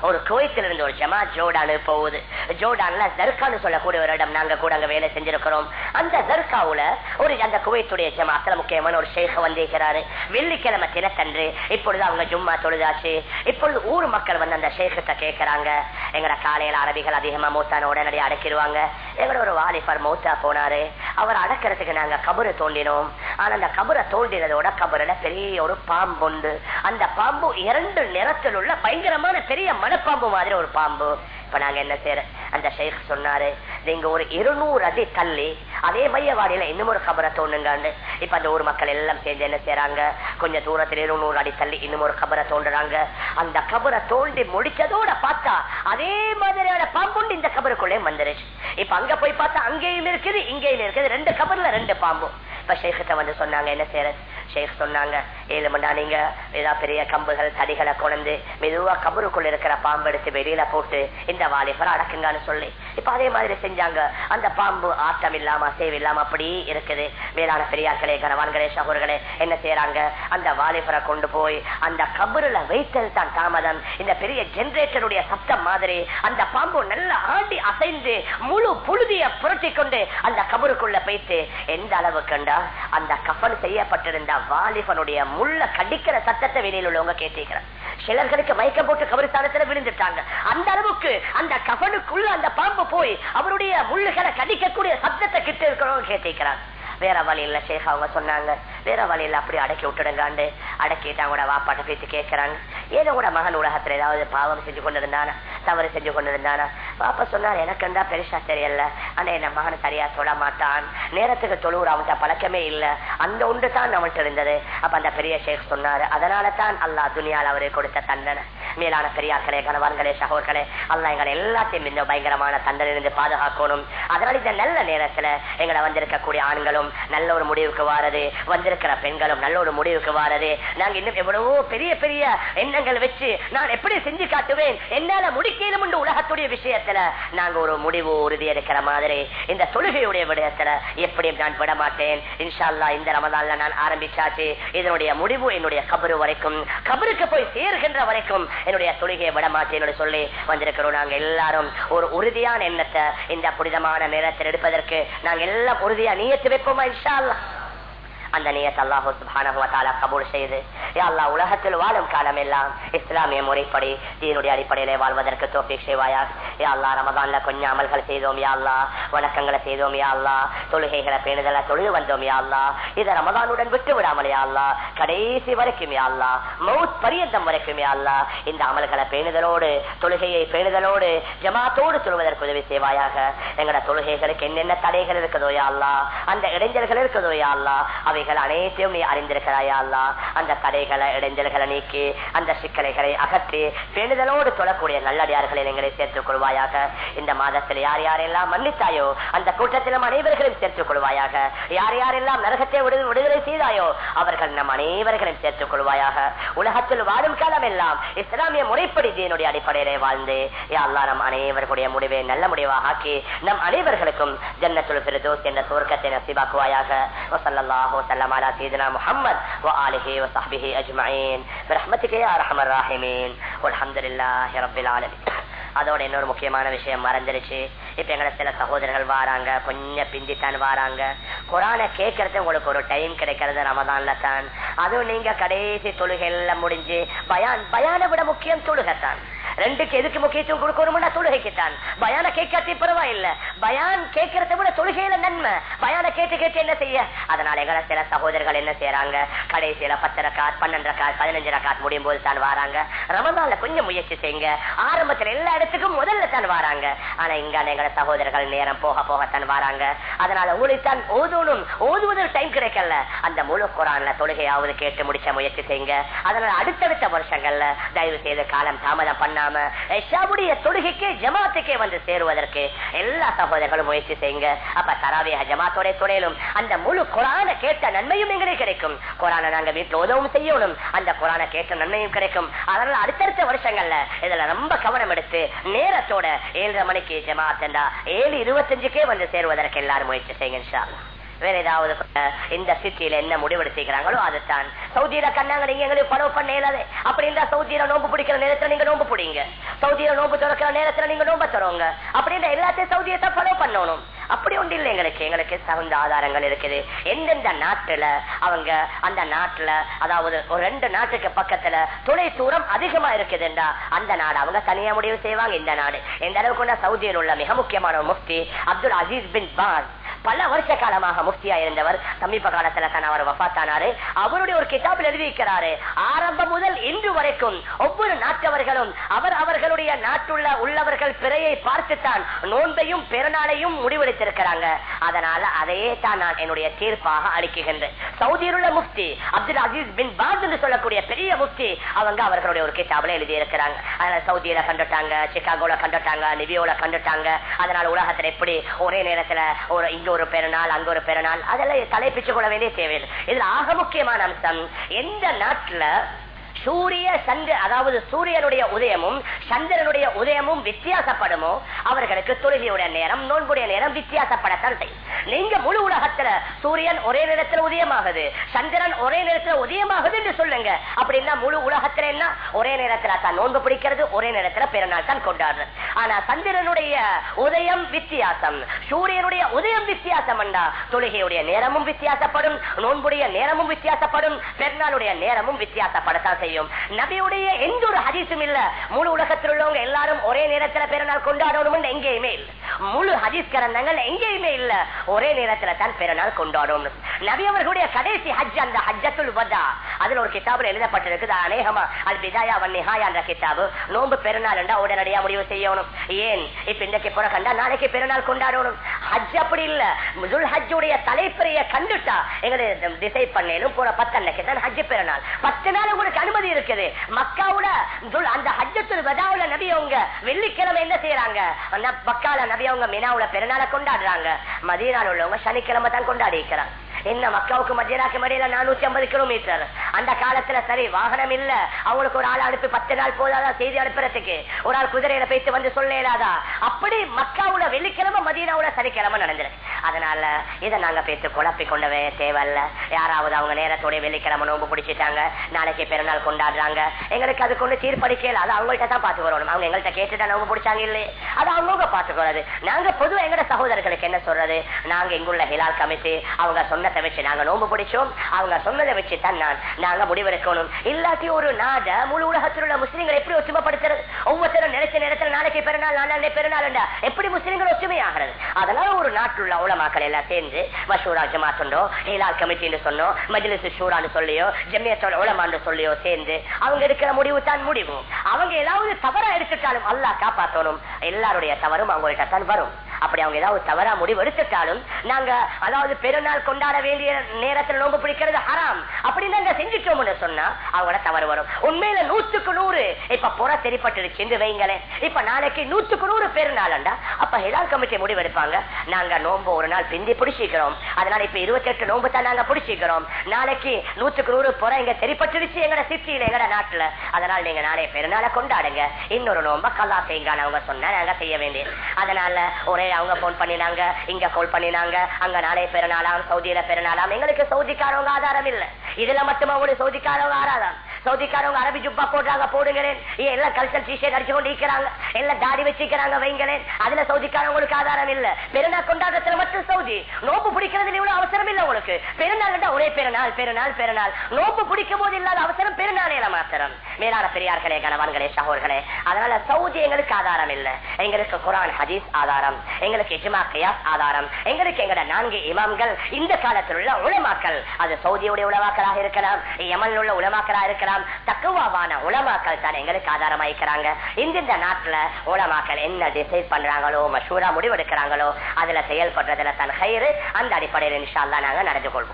ஒரு குவைத்தில் இருந்து ஒரு ஜமா ஜோடானு போகுது. ஜோடான்ல ஜர்கான்னு சொல்லக்கூடிய ஒரு இடம் நாங்க கூட அங்க வேலை செஞ்சிருக்கிறோம். அந்த ஜர்காவுல ஒரு அந்த குவைத்துடைய ஜமாத்துல முக்கியமான ஒரு ஷேக் வந்திருக்கிறாரு. வெள்ளிக்கிழமை தினத்தன்று இப்பொழுது அவங்க ஜும்மா தொழுதாச்சு. இப்பொழுது ஊர் மக்கள் வந்து அந்த சேகத்தை கேட்கறாங்க எங்கட காலையில அரபிகள் அதிகமா மூத்தான உடனடி அடக்கிடுவாங்க. எங்களோட ஒரு வாலிபர் மௌத்தா போனாரு. அவர் அடக்கிறதுக்கு நாங்க கபரை தோண்டினோம். ஆனா அந்த கபரை தோண்டினதோட கபரில பெரிய ஒரு பாம்பு உண்டு. அந்த பாம்பு இரண்டு நிறத்தில் உள்ள பயங்கரமான பெரிய மனப்பாம்பு மாதிரி ஒரு பாம்பு. இப்ப நாங்க என்ன செய்யற அந்த ஷேக் சொன்னாரு நீங்க ஒரு இருநூறு அடி தள்ளி அதே மையவாடியில இன்னும் ஒரு கபரை தோணுங்காண்டு இப்ப அந்த ஊர் மக்கள் எல்லாம் சேர்ந்து என்ன செய்யறாங்க கொஞ்சம் தூரத்தில் இருநூறு அடி தள்ளி இன்னும் ஒரு கபரை தோண்டுறாங்க. அந்த கபரை தோண்டி முடிச்சதோட பார்த்தா அதே மாதிரியான பாம்புண்டு இந்த கபருக்குள்ளே வந்துருச்சு இப்ப அங்க போய் பார்த்தா அங்கேயும் இருக்குது இங்கேயும் இருக்குது. ரெண்டு கபர்ல ரெண்டு பாம்பு. இப்ப ஷேக்கிட்ட வந்து சொன்னாங்க என்ன செய்யறது ஷேக் சொன்னாங்க ஏழுமண்டா நீங்க ஏதாவது பெரிய கம்புகள் தடிகளை கொண்டு மெதுவா கபருக்குள்ள இருக்கிற பாம்பு எடுத்து வெளியில போட்டு இந்த வாலிபர் அடக்குங்கன்னு சொல்லி. இப்ப அதே மாதிரி செஞ்சாங்க. அந்த பாம்பு ஆட்டம் இல்லாம சேவ் இல்லாம அப்படி இருக்குது. மேலான பெரியார்களே கனவான்களே சகோர்களே என்ன செய்யறாங்க அந்த வாலிபரை கொண்டு போய் அந்த கபருல வைத்தல் தான் தாமதம். இந்த பெரிய ஜெனரேட்டருடைய சப்தம் மாதிரி அந்த பாம்பு நல்லா ஆண்டி அசைந்து முழு புழுதிய புரட்டி கொண்டு அந்த கபருக்குள்ள போயிட்டு எந்த அளவு கண்டா அந்த கஃபன் செய்யப்பட்டிருந்த வாலிபனுடைய முள்ள கடிக்கிற சத்தத்தை வெளியில் உள்ளவங்க கேட்டிருக்கிறேன் சிலர்களுக்கு மயக்க போட்டு கபரிஸ்தானத்துல விழுந்துட்டாங்க. அந்த அளவுக்கு அந்த கபனுக்குள்ள அந்த பாம்பு போய் அவருடைய முள்ளுகளை கடிக்கக்கூடிய சத்தத்தை கிட்ட இருக்கிறவங்க கேட்டிருக்கிறாங்க வேற வழியில இல்ல அவங்க சொன்னாங்க. வேற வழியில அப்படி அடக்கி விட்டுடுங்காண்டு அடக்கிட்டு அவங்களோட வாப்பாட்ட பேசி கேட்கிறாங்க. ஏதோ கூட மகன் உலகத்துல ஏதாவது பாவம் செஞ்சு கொண்டிருந்தானா? தவறு செஞ்சு கொண்டிருந்தானா? பாப்பா சொன்னார் எனக்கு இருந்தா பெருசா தெரியல. ஆனா என்ன மகன் சரியா தொழ மாட்டான். நேரத்துக்கு தொழுவுற அவன்கிட்ட பழக்கமே இல்ல. அந்த உண்டு தான் அவன்கிட்ட இருந்தது. அப்ப அந்த பெரிய ஷேக் சொன்னாரு அதனால தான் அல்லா துணியால் அவரை கொடுத்த தண்டனை. மேலான பெரியார்களே கணவான்களே சகோர்களே அல்லா எங்களை எல்லாத்தையும் இந்த பயங்கரமான தண்டனிலிருந்து பாதுகாக்கணும். அதனால இந்த நல்ல நேரத்துல எங்களை வந்திருக்கக்கூடிய ஆண்களும் நல்ல ஒரு முடிவுக்கு வாரது வந்திருக்கிற பெண்களும் நல்ல ஒரு முடிவுக்கு வாரது. நாங்க இன்னும் எவ்வளவோ பெரிய பெரிய எண்ணங்கள் வச்சு நான் எப்படி செஞ்சு காட்டுவேன் என்னால முடிக்கலும் உலகத்துடைய விஷயத்துல. நாங்க ஒரு முடிவு உறுதி எடுக்கிற மாதிரி இந்த தொழுகையுடைய விடயத்துல எப்படியும் நான் விட மாட்டேன் இன்ஷால்லா இந்த ரமதான்ல நான் ஆரம்பிச்சாச்சு. இதனுடைய முடிவு என்னுடைய கபரு வரைக்கும் கபருக்கு போய் சேர்கின்ற வரைக்கும் என்னுடைய தொழுகையை விட மாட்டேன் சொல்லி வந்திருக்கிறோம். நாங்க எல்லாரும் ஒரு உறுதியான எண்ணத்தை இந்த புனிதமான நேரத்தில் எடுப்பதற்கு நாங்க எல்லாம் உறுதியா நீயத்து வைப்போமா இன்ஷா அந்த நியத் அல்லாஹு சுப்ஹானஹு கபூல் செய்து. அல்லா உலகத்தில் வாழும் காலம் எல்லாம் இஸ்லாமிய முறைப்படி தீனுடைய அடிப்படையிலே வாழ்வதற்கு தோஃபிக் செய்வாயா? யா அல்லா ரமதான்ல கொஞ்சம் அமல்கள் செய்தோம் யா அல்லா வணக்கங்களை செய்தோம் யா அல்லா தொழுகைகளை பேணுதல தொழுது வந்தோம் யா அல்லா இதை ரமதானுடன் விட்டு விடாமல் யா அல்லா கடைசி வரைக்கும் யா அல்லா மவுத் பரியந்தம் வரைக்கும் யா அல்லா இந்த அமல்களை பேணுதலோடு தொழுகையை பேணுதலோடு ஜமாத்தோடு சொல்வதற்கு உதவி செய்வாயாக. எங்களோட தொழுகைகளுக்கு என்னென்ன தடைகள் இருக்குதோ யா அல்லா அந்த இடைஞ்சல்கள் இருக்குதோ யா அல்லா அவை அவைகள் அனைத்தையும் நீ அறிந்திருக்கிறாயா அல்லா? அந்த தடைகளை இடைஞ்சல்களை நீக்கி அந்த சிக்கலைகளை அகற்றி பேணுதலோடு தொழக்கூடிய நல்லடியார்களை எங்களை சேர்த்துக் கொள்வாயாக. இந்த மாதத்தில் யார் யாரெல்லாம் மன்னித்தாயோ அந்த கூட்டத்திலும் அனைவர்களையும் சேர்த்துக் கொள்வாயாக. யார் யாரெல்லாம் நரகத்தை விடுதலை செய்தாயோ அவர்கள் நம் அனைவர்களையும் சேர்த்துக் கொள்வாயாக. உலகத்தில் வாழும் காலம் எல்லாம் இஸ்லாமிய முறைப்படி தீனுடைய அடிப்படையிலே வாழ்ந்து. யா நம் அனைவர்களுடைய முடிவை நல்ல முடிவாக ஆக்கி நம் அனைவர்களுக்கும் ஜன்னத்துள் ஃபிர்தௌஸ் என்ற சுவர்க்கத்தை நசீபாக்குவாயாக. வஸல்லல்லாஹு وسلم على سيدنا محمد وآله وصحبه أجمعين برحمتك يا أرحم الراحمين والحمد لله رب العالمين அதோட இன்னொரு முக்கியமான விஷயம் மறந்துருச்சு இப்ப எங்களை சில சகோதரர்கள் வாராங்க கொஞ்சம் பிந்தித்தான் வாராங்க குரானை கேட்கறது உங்களுக்கு ஒரு டைம் கிடைக்கிறது ரமதான்ல தான் அதுவும் நீங்க கடைசி தொழுகைல முடிஞ்சு பயான் பயான விட முக்கியம் தொழுகைத்தான் ரெண்டுக்கு எதுக்கு முக்கியத்துவம் கொடுக்கணும்னா தொழுகைக்குத்தான் பயான கேட்காட்டி பரவாயில்ல. பயான் கேட்கறத விட தொழுகையில நன்மை. பயான கேட்டு கேட்டு என்ன செய்ய? அதனால எங்களை சில சகோதரர்கள் என்ன செய்யறாங்க கடைசியில பத்து ரக்காத் பன்னெண்டு ரக்காத் பதினஞ்சு ரக்காத் முடியும் போது தான் வராங்க. ரமதான்ல கொஞ்சம் முயற்சி செய்யுங்க. ஆரம்பத்துல எல்லா இடத்துக்கும் முதல்ல தான் வராங்க. ஆனா இங்க எங்களை சகோதரர்கள் நேரம் போக போகத்தான் வராங்க. அதனால உங்களுக்கு தான் ஓதணும். ஓதுவதற்கு டைம் கிடைக்கல. அந்த முழு குரான்ல தொழுகையாவது கேட்டு முடிச்ச முயற்சி செய்யுங்க. அதனால அடுத்தடுத்த வருஷங்கள்ல தயவு செய்து காலம் தாமதம் இல்லாம ஐஷாவுடைய தொழுகைக்கு ஜமாத்துக்கே வந்து சேருவதற்கு எல்லா சகோதரர்களும் முயற்சி செய்யுங்க. அப்ப தராவிய ஜமாத்தோட துணையிலும் அந்த முழு குரான கேட்ட நன்மையும் எங்களுக்கு கிடைக்கும். குரான நாங்க வீட்டுல உதவும் செய்யணும். அந்த குரான கேட்ட நன்மையும் கிடைக்கும். அதனால அடுத்தடுத்த வருஷங்கள்ல இதுல ரொம்ப கவனம் எடுத்து நேரத்தோட ஏழரை மணிக்கு ஜமாத்தண்டா ஏழு இருபத்தஞ்சுக்கே வந்து சேருவதற்கு எல்லாரும் முயற்சி செய்யுங்க இன்ஷா வேற ஏதாவது இந்த சிட்டியில என்ன முடிவெடுத்துக்கிறாங்களோ அதுதான். சவுதியில கண்ணாங்க நீங்க எங்களுக்கு ஃபாலோ பண்ண இயலாது அப்படி இருந்தா சவுதியில நோம்பு பிடிக்கிற நேரத்துல நீங்க நோம்பு பிடிங்க. சவுதியில நோம்பு திறக்கிற நேரத்துல நீங்க நோம்ப தரோங்க அப்படின்ற எல்லாத்தையும் சவுதியை தான் ஃபாலோ பண்ணணும். அப்படி ஒன்று இல்லை எங்களுக்கு. எங்களுக்கு தகுந்த ஆதாரங்கள் இருக்குது. எந்தெந்த நாட்டுல அவங்க அந்த நாட்டுல அதாவது ஒரு ரெண்டு நாட்டுக்கு பக்கத்துல தொலை தூரம் அதிகமா இருக்குதுண்டா அந்த நாடு அவங்க தனியா முடிவு செய்வாங்க இந்த நாடு. எந்த அளவுக்கு சவுதியில் உள்ள மிக முக்கியமான முஃப்தி அப்துல் அசீஸ் பின் பாஸ். பல வருஷ காலமாக முஃப்தியா இருந்தவர். சமீப காலத்துல தான் அவர் வபாத்தானாரு அவருடைய ஒரு கிதாபில் எழுதியிருக்கிறாரு ஆரம்பம் முதல் இன்று வரைக்கும் ஒவ்வொரு நாட்டவர்களும் அவர் அவர்களுடைய நாட்டுள்ள உள்ளவர்கள் பிறையை பார்த்துத்தான் நோன்பையும் பெருநாளையும் முடிவெடுத்திருக்கிறாங்க. அதனால அதையே தான் நான் என்னுடைய தீர்ப்பாக அளிக்குகின்றேன். சவுதியில் உள்ள முஃப்தி அப்துல் அசீஸ் பின் பாத் என்று சொல்லக்கூடிய பெரிய முஃப்தி அவங்க அவர்களுடைய ஒரு கிதாபில் எழுதி இருக்கிறாங்க அதனால சவுதியில கண்டுட்டாங்க சிகாகோல கண்டுட்டாங்க நிவியோல கண்டுட்டாங்க. அதனால உலகத்துல எப்படி ஒரே நேரத்துல ஒரு இங்க ஒரு பெருநாள் அங்க ஒரு பெருநாள் அதெல்லாம் தலைப்பிச்சு கொள்ள வேண்டிய தேவையில்லை. இதுல ஆக முக்கியமான அம்சம் எந்த நாட்டுல சூரிய சந்திர அதாவது சூரியனுடைய உதயமும் சந்திரனுடைய உதயமும் வித்தியாசப்படுமோ அவர்களுக்கு தொழுகையுடைய நேரம் நோன்புடைய நேரம் வித்தியாசப்படத்தான் செய்யும். நீங்க முழு உலகத்துல சூரியன் ஒரே நேரத்துல உதயமாகுது சந்திரன் ஒரே நேரத்துல உதயமாகுது என்று சொல்லுங்க. அப்படின்னா முழு உலகத்துல என்ன? ஒரே நேரத்துல தான் நோன்பு பிடிக்கிறது ஒரே நேரத்துல பிறநாள் தான் கொண்டாடுறது. ஆனா சந்திரனுடைய உதயம் வித்தியாசம். சூரியனுடைய உதயம் வித்தியாசம் என்றா தொழுகையுடைய நேரமும் வித்தியாசப்படும் நோன்புடைய நேரமும் வித்தியாசப்படும் பெருநாளுடைய நேரமும் வித்தியாசப்படத்தான் செய்யும். நபியுடைய எந்த ஒரு ஹதீஸும் இல்ல. முழு உலகத்தில் உள்ளவங்க எல்லாரும் ஒரே நேரத்தில் பெருநாள் கொண்டாடணும் எங்கேயுமே இல்லை. முழு ஹதீஸ் கிரந்தங்கள் எங்கேயுமே இல்ல. ஒரே நேரத்துல தான் பெருநாள் கொண்டாடும். நபி அவர்களுடைய கடைசி ஹஜ் அந்த ஹஜ்ஜத்துல் வதா. அதுல ஒரு கிதாபுல எழுதப்பட்டிருக்குது அநேகமா. அல் பிதாயா வன் நிஹாயா என்ற கிதாபு. நோன்பு பெருநாள் என்றா உடனடியா முடிவு செய்யணும். ஏன்? இப்ப இன்றைக்கு புற கண்டா நாளைக்கு பெருநாள் கொண்டாடணும். ஹஜ் அப்படி இல்ல. முதுல் ஹஜ்ஜுடைய தலைப்பிறைய கண்டுட்டா எங்களை டிசைட் பண்ணேனும் போற பத்து அன்னைக்கு தான் ஹஜ் பெருநாள் பத்து நாள் உங்களுக்கு அனுமதி இருக்குது. மக்காவுல அந்த ஹஜ்ஜத்துல் வதாவுல நபி அவங்க வெள்ளிக்கிழமை என்ன செய்யறாங்க அந்த மக்கால நபி அவங்க மினாவுல பெருநாளை கொண்டாடுறாங்க. மதியநாள் உள்ளவங்க சனிக்கிழமை தான் கொண்டாடி இருக்கிறாங்க. என்ன மக்காவுக்கு மத்தியனாக்கு மடியில நானூத்தி ஐம்பது கிலோமீட்டர் அந்த காலத்துல சரி வாகனம் இல்ல. அவங்களுக்கு ஒரு ஆள் அனுப்பி பத்து நாள் போதாதா செய்தி அனுப்புறதுக்கு. ஒரு ஆள் குதிரையில போயிட்டு வந்து சொல்ல அப்படி மக்காவுல வெள்ளிக்கிழமை மதியனாவுல சனிக்கிழமை நடந்திருக்கு. அதனால இதை நாங்க பேசி குழப்பி கொண்டவே தேவையில்ல. யாராவது அவங்க நேரத்தோட வெள்ளிக்கிழமை நோம்பு பிடிச்சிட்டாங்க. நாளைக்கு பெருநாள் கொண்டாடுறாங்க. எங்களுக்கு அது கொண்டு தீர்ப்படிக்கல அது அவங்கள்ட்ட தான் பாத்து வரணும். அவங்க எங்கள்கிட்ட கேட்டுட்டா நோம்பு பிடிச்சாங்க இல்லையே. அது அவங்கவுங்க பாத்துக்கிறது நாங்க பொதுவாக எங்கட சகோதரர்களுக்கு என்ன சொல்றது? நாங்க இங்குள்ள ஹிலால் கமிட்டி அவங்க சொன்ன சொன்னதை வச்சு நாங்க நோம்பு பிடிச்சோம். அவங்க சொன்னதை வச்சு தான் நான் நாங்க முடிவெடுக்கணும். இல்லாட்டி ஒரு நாட முழு உலகத்தில் உள்ள முஸ்லீம்கள் எப்படி ஒற்றுமைப்படுத்துறது? ஒவ்வொருத்தரும் நினைச்ச நேரத்தில் நாளைக்கு பெருநாள் நாளே பெருநாள் எப்படி முஸ்லீம்கள் ஒற்றுமையாகிறது? அதனால ஒரு நாட்டில் உள்ள உலமாக்கள் எல்லாம் சேர்ந்து மஷூரா சொன்னோம் ஹிலால் கமிட்டின்னு சொன்னோம் மஜ்லிஸ் ஷூரான்னு சொல்லியோ ஜம்மியத்தோட உலமான்னு சொல்லியோ சேர்ந்து அவங்க எடுக்கிற முடிவு தான் முடிவு. அவங்க ஏதாவது தவறா எடுத்துட்டாலும் அல்லாஹ் காப்பாற்றணும் எல்லாருடைய தவறும் அவங்கள்ட்ட தான் வரும். அப்படி அவங்க ஏதாவது தவறா முடிவெடுத்துட்டாலும் நாங்க அதாவது பெருநாள் கொண்டாட வேண்டிய நேரத்தில் நோம்பு பிடிக்கிறது ஹராம். அப்படின்னு நாங்க செஞ்சுட்டோம்னு சொன்னா அவங்கள தவறு வரும். உண்மையில நூத்துக்கு நூறு. இப்ப புற தெரிப்பட்டுருச்சு வைங்களேன். இப்ப நாளைக்கு நூத்துக்கு நூறு பெருநாள்டா அப்ப ஹிலால் கமிட்டி முடிவு எடுப்பாங்க. நாங்க நோம்பு ஒரு நாள் பிந்தி பிடிச்சிக்கிறோம். அதனால இப்ப இருபத்தி எட்டு நோம்பு தான் நாங்க பிடிச்சிக்கிறோம். நாளைக்கு நூத்துக்கு நூறு புற இங்க தெரிப்பட்டுருச்சு எங்கட சிட்டியில எங்கட நாட்டுல. அதனால நீங்க நாளைய பெருநாளை கொண்டாடுங்க. இன்னொரு நோம்ப கல்லா செய்யுங்க அவங்க சொன்னா நாங்க செய்ய வேண்டியது. அதனால ஒரே அவங்க போன் பண்ணினாங்க இங்க கால் பண்ணினாங்க அங்க நாளைய பெருநாளாம் சவுதியில பெருநாளாம் எங்களுக்கு சவுதிக்காரவங்க ஆதாரம் இல்ல. இதுல மட்டும் அவங்களுக்கு சவுதிக்காரவங்க ஆதாரம் சவுதிக்காரவங்க அரபி ஜுப்பா போடுறாங்க போடுங்களேன். ஏன் எல்லாம் கல்ச்சர் டிஷர்ட் அடிச்சு கொண்டு இருக்கிறாங்க எல்லாம் தாடி வச்சிருக்கிறாங்க வைங்களேன். அதுல சவுதிக்காரவங்களுக்கு ஆதாரம் இல்ல. பெருநாள் கொண்டாட்டத்துல மட்டும் சவுதி. நோப்பு பிடிக்கிறதுல இவ்வளவு அவசரம் இல்ல உங்களுக்கு. பெருநாள் ஒரே பெருநாள் பெருநாள் பெருநாள். நோப்பு பிடிக்கும் போது இல்லாத அவசரம் பெருநாளையில மாத்திரம். மேலான பெரியார்களே கணவான்களே சகோர்களே அதனால சவுதி எங்களுக்கு ஆதாரம் இல்ல. எங்களுக்கு குரான் ஹதீஸ் ஆதாரம். எங்களுக்கு இஜ்மா கயாஸ் ஆதாரம். எங்களுக்கு எங்கட நான்கு இமாம்கள் இந்த காலத்தில் உள்ள உலமாக்கள். அது சவுதியுடைய உலமாக்களாக இருக்கலாம் எமனில் உள்ள உலமாக்களாக இருக்கலாம் தக்குவாவான உலமாக்கள் தான் எங்களுக்கு ஆதாரமா இருக்கிறாங்க இந்த நாட்டுல உலமாக்கள் என்ன டிசைட் பண்றாங்களோ மஷூரா முடிவெடுக்கிறாங்களோ அதுல செயல்படுறதுல தன் கயிறு. அந்த அடிப்படையில் இன்ஷால்லா நாங்க நடந்து கொள்வோம்.